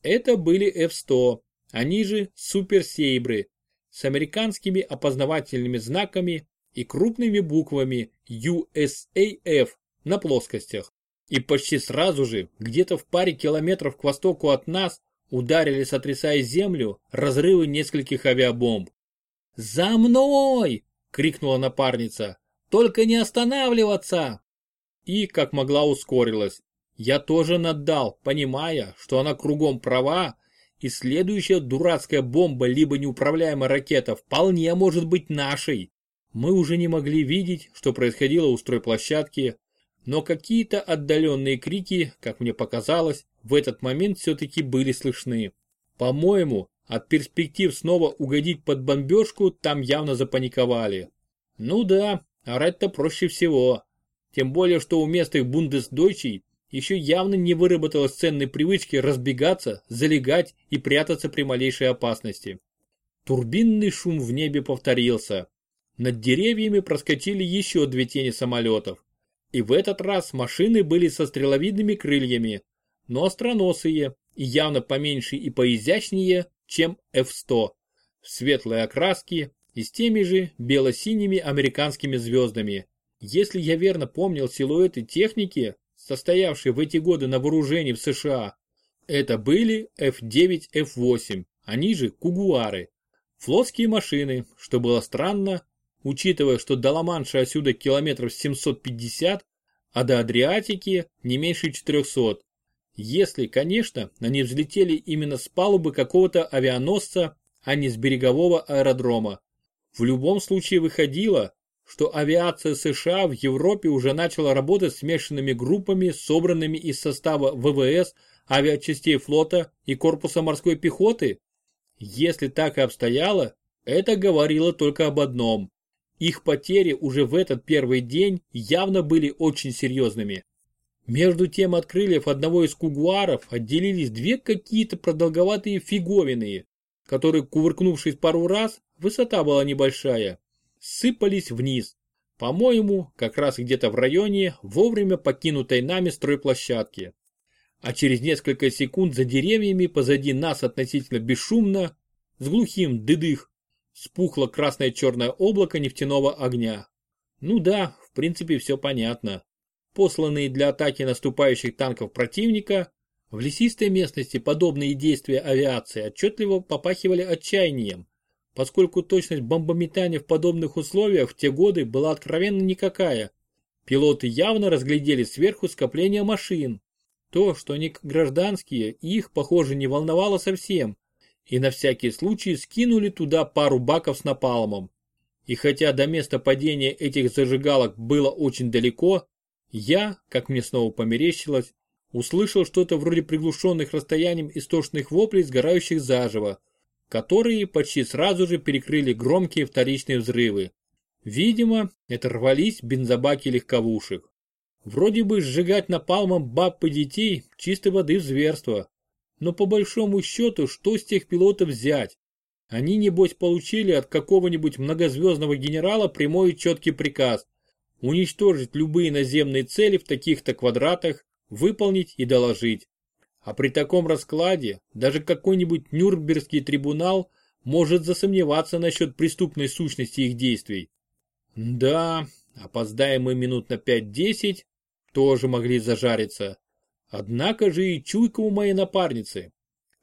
Это были F-100, они же суперсейбры, с американскими опознавательными знаками и крупными буквами USAF на плоскостях. И почти сразу же, где-то в паре километров к востоку от нас, ударили, сотрясая землю, разрывы нескольких авиабомб. «За мной!» — крикнула напарница. «Только не останавливаться!» И, как могла, ускорилась. Я тоже наддал, понимая, что она кругом права, и следующая дурацкая бомба либо неуправляемая ракета вполне может быть нашей. Мы уже не могли видеть, что происходило у стройплощадки, но какие-то отдаленные крики, как мне показалось, в этот момент все-таки были слышны. По-моему, от перспектив снова угодить под бомбежку там явно запаниковали. Ну да, орать-то проще всего. Тем более, что у местных бундесдойчей еще явно не выработалось ценной привычки разбегаться, залегать и прятаться при малейшей опасности. Турбинный шум в небе повторился. Над деревьями проскочили еще две тени самолетов. И в этот раз машины были со стреловидными крыльями, но остроносые и явно поменьше и поизящнее, чем F-100, в светлой окраске и с теми же бело-синими американскими звездами. Если я верно помнил силуэты техники, состоявшей в эти годы на вооружении в США, это были F-9, F-8, они же Кугуары. Флотские машины, что было странно, учитывая, что до Ла-Манша отсюда километров 750, а до Адриатики не меньше 400. Если, конечно, они взлетели именно с палубы какого-то авианосца, а не с берегового аэродрома. В любом случае выходило, что авиация США в Европе уже начала работать смешанными группами, собранными из состава ВВС, авиачастей флота и корпуса морской пехоты? Если так и обстояло, это говорило только об одном. Их потери уже в этот первый день явно были очень серьезными. Между тем от крыльев одного из кугуаров отделились две какие-то продолговатые фиговины, которые, кувыркнувшись пару раз, высота была небольшая, сыпались вниз. По-моему, как раз где-то в районе вовремя покинутой нами стройплощадки. А через несколько секунд за деревьями позади нас относительно бесшумно, с глухим дыдых, спухло красное-черное облако нефтяного огня. Ну да, в принципе все понятно посланные для атаки наступающих танков противника, в лесистой местности подобные действия авиации отчетливо попахивали отчаянием, поскольку точность бомбометания в подобных условиях в те годы была откровенно никакая. Пилоты явно разглядели сверху скопление машин. То, что они гражданские, их, похоже, не волновало совсем, и на всякий случай скинули туда пару баков с напалмом. И хотя до места падения этих зажигалок было очень далеко, я, как мне снова померещилось, услышал что-то вроде приглушенных расстоянием истошных воплей сгорающих заживо, которые почти сразу же перекрыли громкие вторичные взрывы. Видимо, это рвались бензобаки легковушек. Вроде бы сжигать напалмом баб и детей чистой воды в зверство. Но по большому счету, что с тех пилотов взять? Они, небось, получили от какого-нибудь многозвездного генерала прямой и четкий приказ – уничтожить любые наземные цели в таких-то квадратах, выполнить и доложить. А при таком раскладе даже какой-нибудь Нюрнбергский трибунал может засомневаться насчет преступной сущности их действий. Да, опоздаем мы минут на 5-10, тоже могли зажариться. Однако же и чуйка у моей напарницы.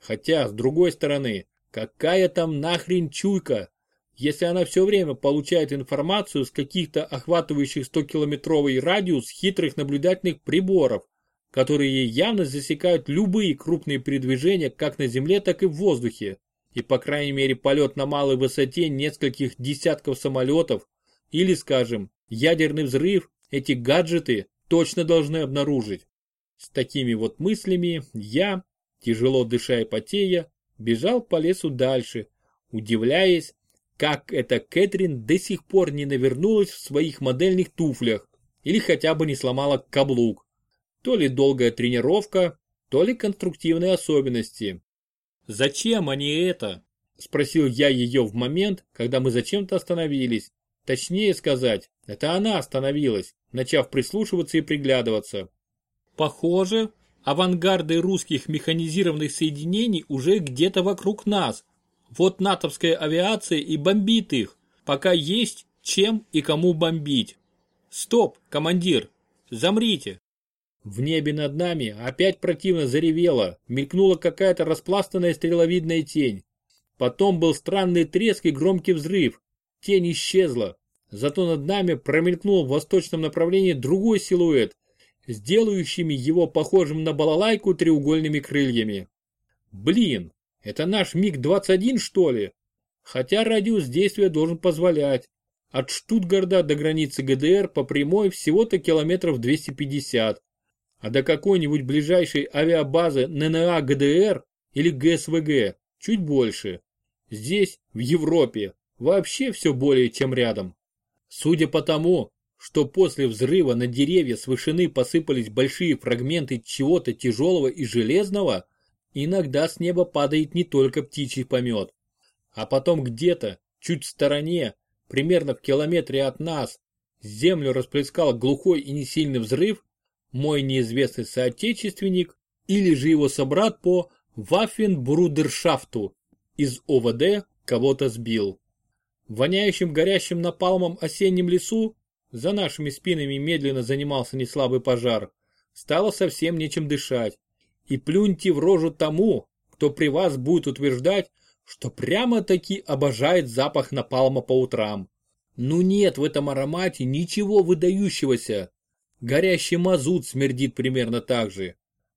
Хотя, с другой стороны, какая там нахрен чуйка? если она все время получает информацию с каких-то охватывающих 100-километровый радиус хитрых наблюдательных приборов, которые явно засекают любые крупные передвижения как на земле, так и в воздухе, и по крайней мере полет на малой высоте нескольких десятков самолетов, или, скажем, ядерный взрыв, эти гаджеты точно должны обнаружить. С такими вот мыслями я, тяжело дыша и потея, бежал по лесу дальше, удивляясь, как эта Кэтрин до сих пор не навернулась в своих модельных туфлях или хотя бы не сломала каблук. То ли долгая тренировка, то ли конструктивные особенности. «Зачем они это?» – спросил я ее в момент, когда мы зачем-то остановились. Точнее сказать, это она остановилась, начав прислушиваться и приглядываться. «Похоже, авангарды русских механизированных соединений уже где-то вокруг нас», вот натовская авиация и бомбит их, пока есть чем и кому бомбить. Стоп, командир, замрите. В небе над нами опять противно заревело, мелькнула какая-то распластанная стреловидная тень. Потом был странный треск и громкий взрыв. Тень исчезла. Зато над нами промелькнул в восточном направлении другой силуэт, сделающими его похожим на балалайку треугольными крыльями. Блин, это наш МиГ-21, что ли? Хотя радиус действия должен позволять. От Штутгарда до границы ГДР по прямой всего-то километров 250, а до какой-нибудь ближайшей авиабазы ННА ГДР или ГСВГ чуть больше. Здесь, в Европе, вообще все более чем рядом. Судя по тому, что после взрыва на деревья с вышины посыпались большие фрагменты чего-то тяжелого и железного, иногда с неба падает не только птичий помет. А потом где-то, чуть в стороне, примерно в километре от нас, землю расплескал глухой и несильный взрыв, мой неизвестный соотечественник или же его собрат по Ваффенбрудершафту из ОВД кого-то сбил. В воняющем горящим напалмом осеннем лесу за нашими спинами медленно занимался неслабый пожар. Стало совсем нечем дышать. И плюньте в рожу тому, кто при вас будет утверждать, что прямо-таки обожает запах напалма по утрам. Ну нет в этом аромате ничего выдающегося. Горящий мазут смердит примерно так же.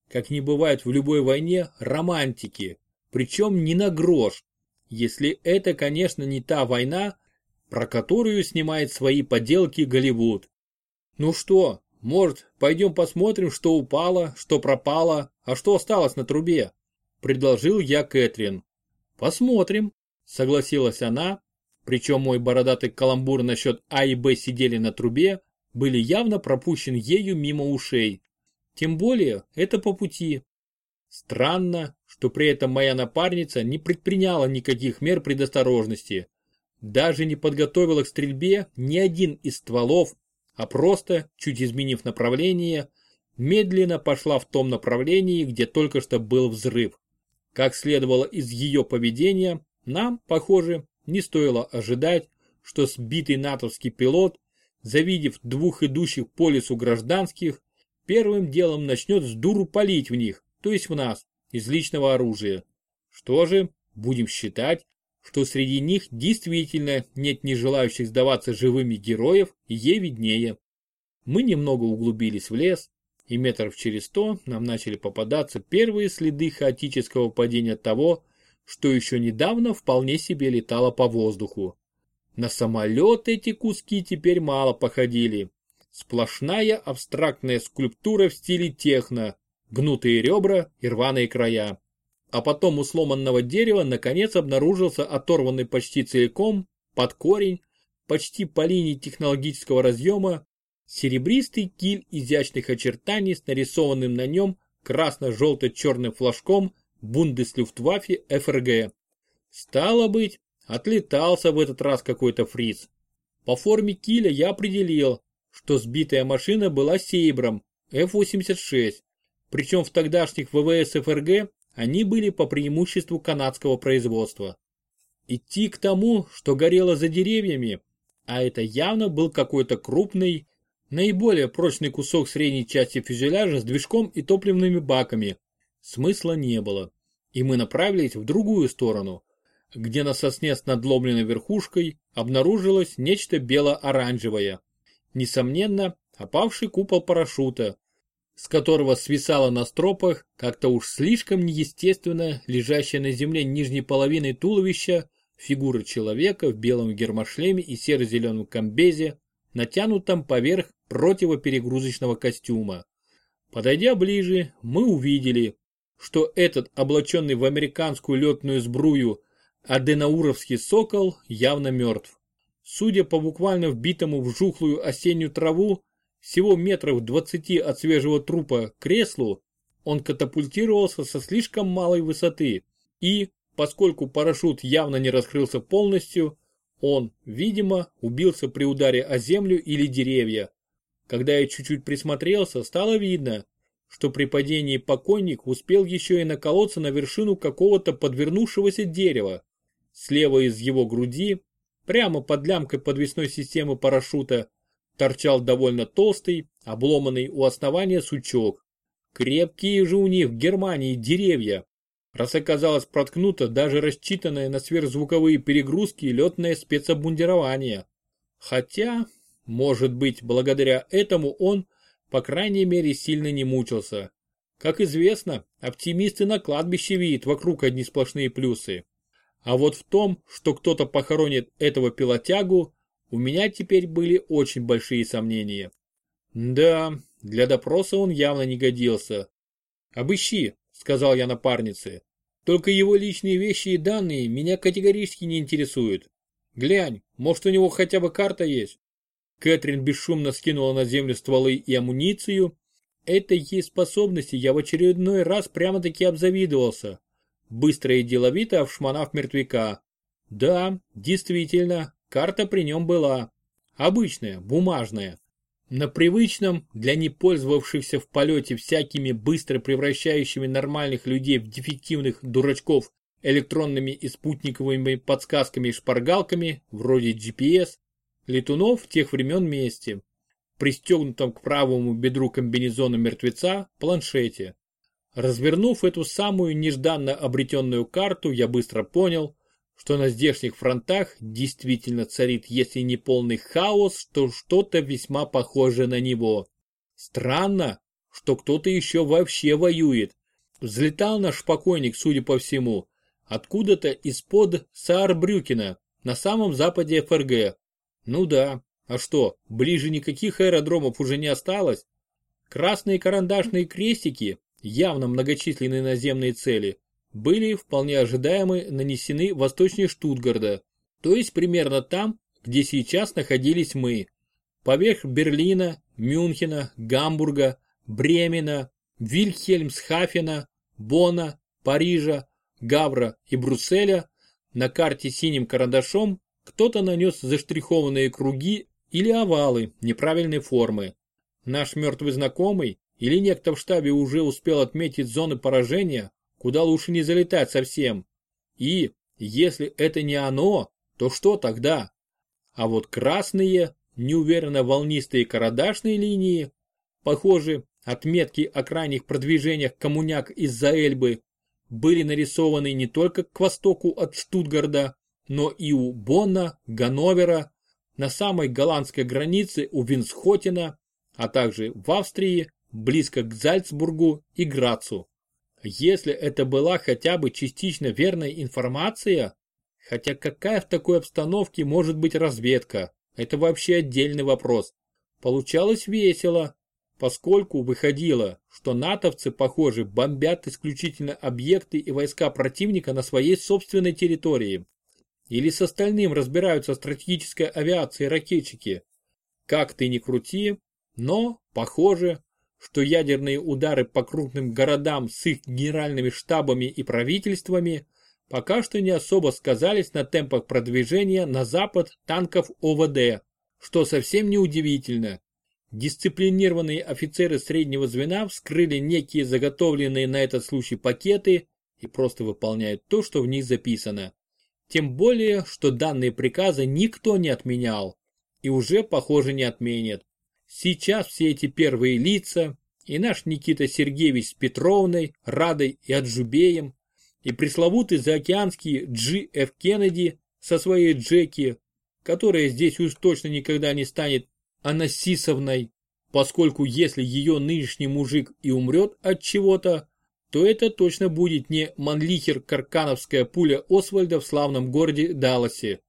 Как не бывает в любой войне романтики. Причем не на грош. Если это, конечно, не та война, про которую снимает свои поделки Голливуд. Ну что, может, пойдем посмотрим, что упало, что пропало, а что осталось на трубе? Предложил я Кэтрин. Посмотрим, согласилась она, причем мой бородатый каламбур насчет А и Б сидели на трубе, были явно пропущены ею мимо ушей. Тем более, это по пути. Странно, что при этом моя напарница не предприняла никаких мер предосторожности. Даже не подготовила к стрельбе ни один из стволов, а просто, чуть изменив направление, медленно пошла в том направлении, где только что был взрыв. Как следовало из ее поведения, нам, похоже, не стоило ожидать, что сбитый натовский пилот, завидев двух идущих по лесу гражданских, первым делом начнет с дуру палить в них, то есть в нас, из личного оружия. Что же, будем считать, что среди них действительно нет не желающих сдаваться живыми героев, ей виднее. Мы немного углубились в лес, и метров через сто нам начали попадаться первые следы хаотического падения того, что еще недавно вполне себе летало по воздуху. На самолет эти куски теперь мало походили. Сплошная абстрактная скульптура в стиле техно, гнутые ребра и рваные края а потом у сломанного дерева наконец обнаружился оторванный почти целиком, под корень, почти по линии технологического разъема, серебристый киль изящных очертаний с нарисованным на нем красно-желто-черным флажком Бундеслюфтваффе ФРГ. Стало быть, отлетался в этот раз какой-то фриц. По форме киля я определил, что сбитая машина была Сейбром F-86, причем в тогдашних ВВС ФРГ они были по преимуществу канадского производства. Идти к тому, что горело за деревьями, а это явно был какой-то крупный, наиболее прочный кусок средней части фюзеляжа с движком и топливными баками, смысла не было. И мы направились в другую сторону, где на сосне с надломленной верхушкой обнаружилось нечто бело-оранжевое. Несомненно, опавший купол парашюта, с которого свисала на стропах как-то уж слишком неестественно лежащая на земле нижней половиной туловища фигура человека в белом гермошлеме и серо-зеленом комбезе, натянутом поверх противоперегрузочного костюма. Подойдя ближе, мы увидели, что этот облаченный в американскую летную сбрую аденауровский сокол явно мертв. Судя по буквально вбитому в жухлую осеннюю траву, всего метров двадцати от свежего трупа креслу, он катапультировался со слишком малой высоты и, поскольку парашют явно не раскрылся полностью, он, видимо, убился при ударе о землю или деревья. Когда я чуть-чуть присмотрелся, стало видно, что при падении покойник успел еще и наколоться на вершину какого-то подвернувшегося дерева. Слева из его груди, прямо под лямкой подвесной системы парашюта, торчал довольно толстый, обломанный у основания сучок. Крепкие же у них в Германии деревья. Раз оказалось проткнуто даже рассчитанное на сверхзвуковые перегрузки летное спецобмундирование. Хотя, может быть, благодаря этому он, по крайней мере, сильно не мучился. Как известно, оптимисты на кладбище видят вокруг одни сплошные плюсы. А вот в том, что кто-то похоронит этого пилотягу, у меня теперь были очень большие сомнения. Да, для допроса он явно не годился. «Обыщи», — сказал я напарнице. «Только его личные вещи и данные меня категорически не интересуют. Глянь, может у него хотя бы карта есть?» Кэтрин бесшумно скинула на землю стволы и амуницию. Этой ей способности я в очередной раз прямо-таки обзавидовался. Быстро и деловито обшмонав мертвяка. Да, действительно, карта при нем была. Обычная, бумажная. На привычном, для не пользовавшихся в полете всякими быстро превращающими нормальных людей в дефективных дурачков электронными и спутниковыми подсказками и шпаргалками, вроде GPS, летунов тех времен месте, пристегнутом к правому бедру комбинезона мертвеца планшете. Развернув эту самую нежданно обретенную карту, я быстро понял, что на здешних фронтах действительно царит, если не полный хаос, то что-то весьма похожее на него. Странно, что кто-то еще вообще воюет. Взлетал наш покойник, судя по всему, откуда-то из-под Саарбрюкена, на самом западе ФРГ. Ну да, а что, ближе никаких аэродромов уже не осталось? Красные карандашные крестики, явно многочисленные наземные цели, были вполне ожидаемо нанесены восточнее Штутгарда, то есть примерно там, где сейчас находились мы. Поверх Берлина, Мюнхена, Гамбурга, Бремена, Вильхельмсхафена, Бона, Парижа, Гавра и Брюсселя на карте синим карандашом кто-то нанес заштрихованные круги или овалы неправильной формы. Наш мертвый знакомый или некто в штабе уже успел отметить зоны поражения, куда лучше не залетать совсем. И, если это не оно, то что тогда? А вот красные, неуверенно волнистые карадашные линии, похоже, отметки о крайних продвижениях коммуняк из-за Эльбы, были нарисованы не только к востоку от Штутгарда, но и у Бонна, Ганновера, на самой голландской границе у Винсхотена, а также в Австрии, близко к Зальцбургу и Грацу. Если это была хотя бы частично верная информация, хотя какая в такой обстановке может быть разведка, это вообще отдельный вопрос. Получалось весело, поскольку выходило, что натовцы, похоже, бомбят исключительно объекты и войска противника на своей собственной территории. Или с остальным разбираются стратегической авиации ракетчики. Как ты ни крути, но, похоже, что ядерные удары по крупным городам с их генеральными штабами и правительствами пока что не особо сказались на темпах продвижения на запад танков ОВД, что совсем не удивительно. Дисциплинированные офицеры среднего звена вскрыли некие заготовленные на этот случай пакеты и просто выполняют то, что в них записано. Тем более, что данные приказы никто не отменял и уже, похоже, не отменят. Сейчас все эти первые лица, и наш Никита Сергеевич с Петровной, Радой и Аджубеем, и пресловутый заокеанский Джи Ф. Кеннеди со своей Джеки, которая здесь уж точно никогда не станет Анасисовной, поскольку если ее нынешний мужик и умрет от чего-то, то это точно будет не Манлихер Каркановская пуля Освальда в славном городе Далласе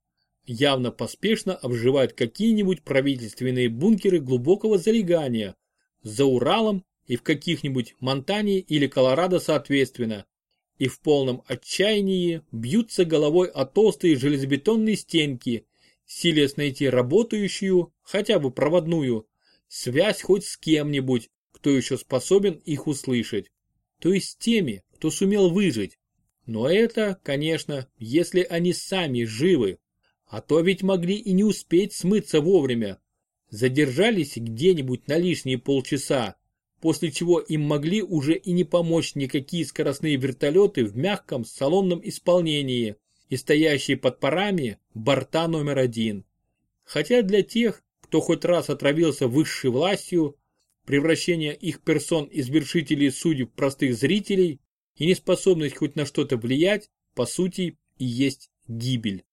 явно поспешно обживают какие-нибудь правительственные бункеры глубокого залегания за Уралом и в каких-нибудь Монтане или Колорадо соответственно, и в полном отчаянии бьются головой о толстые железобетонные стенки, силясь найти работающую, хотя бы проводную, связь хоть с кем-нибудь, кто еще способен их услышать. То есть с теми, кто сумел выжить. Но это, конечно, если они сами живы. А то ведь могли и не успеть смыться вовремя. Задержались где-нибудь на лишние полчаса, после чего им могли уже и не помочь никакие скоростные вертолеты в мягком салонном исполнении и стоящие под парами борта номер один. Хотя для тех, кто хоть раз отравился высшей властью, превращение их персон из вершителей судеб простых зрителей и неспособность хоть на что-то влиять, по сути, и есть гибель.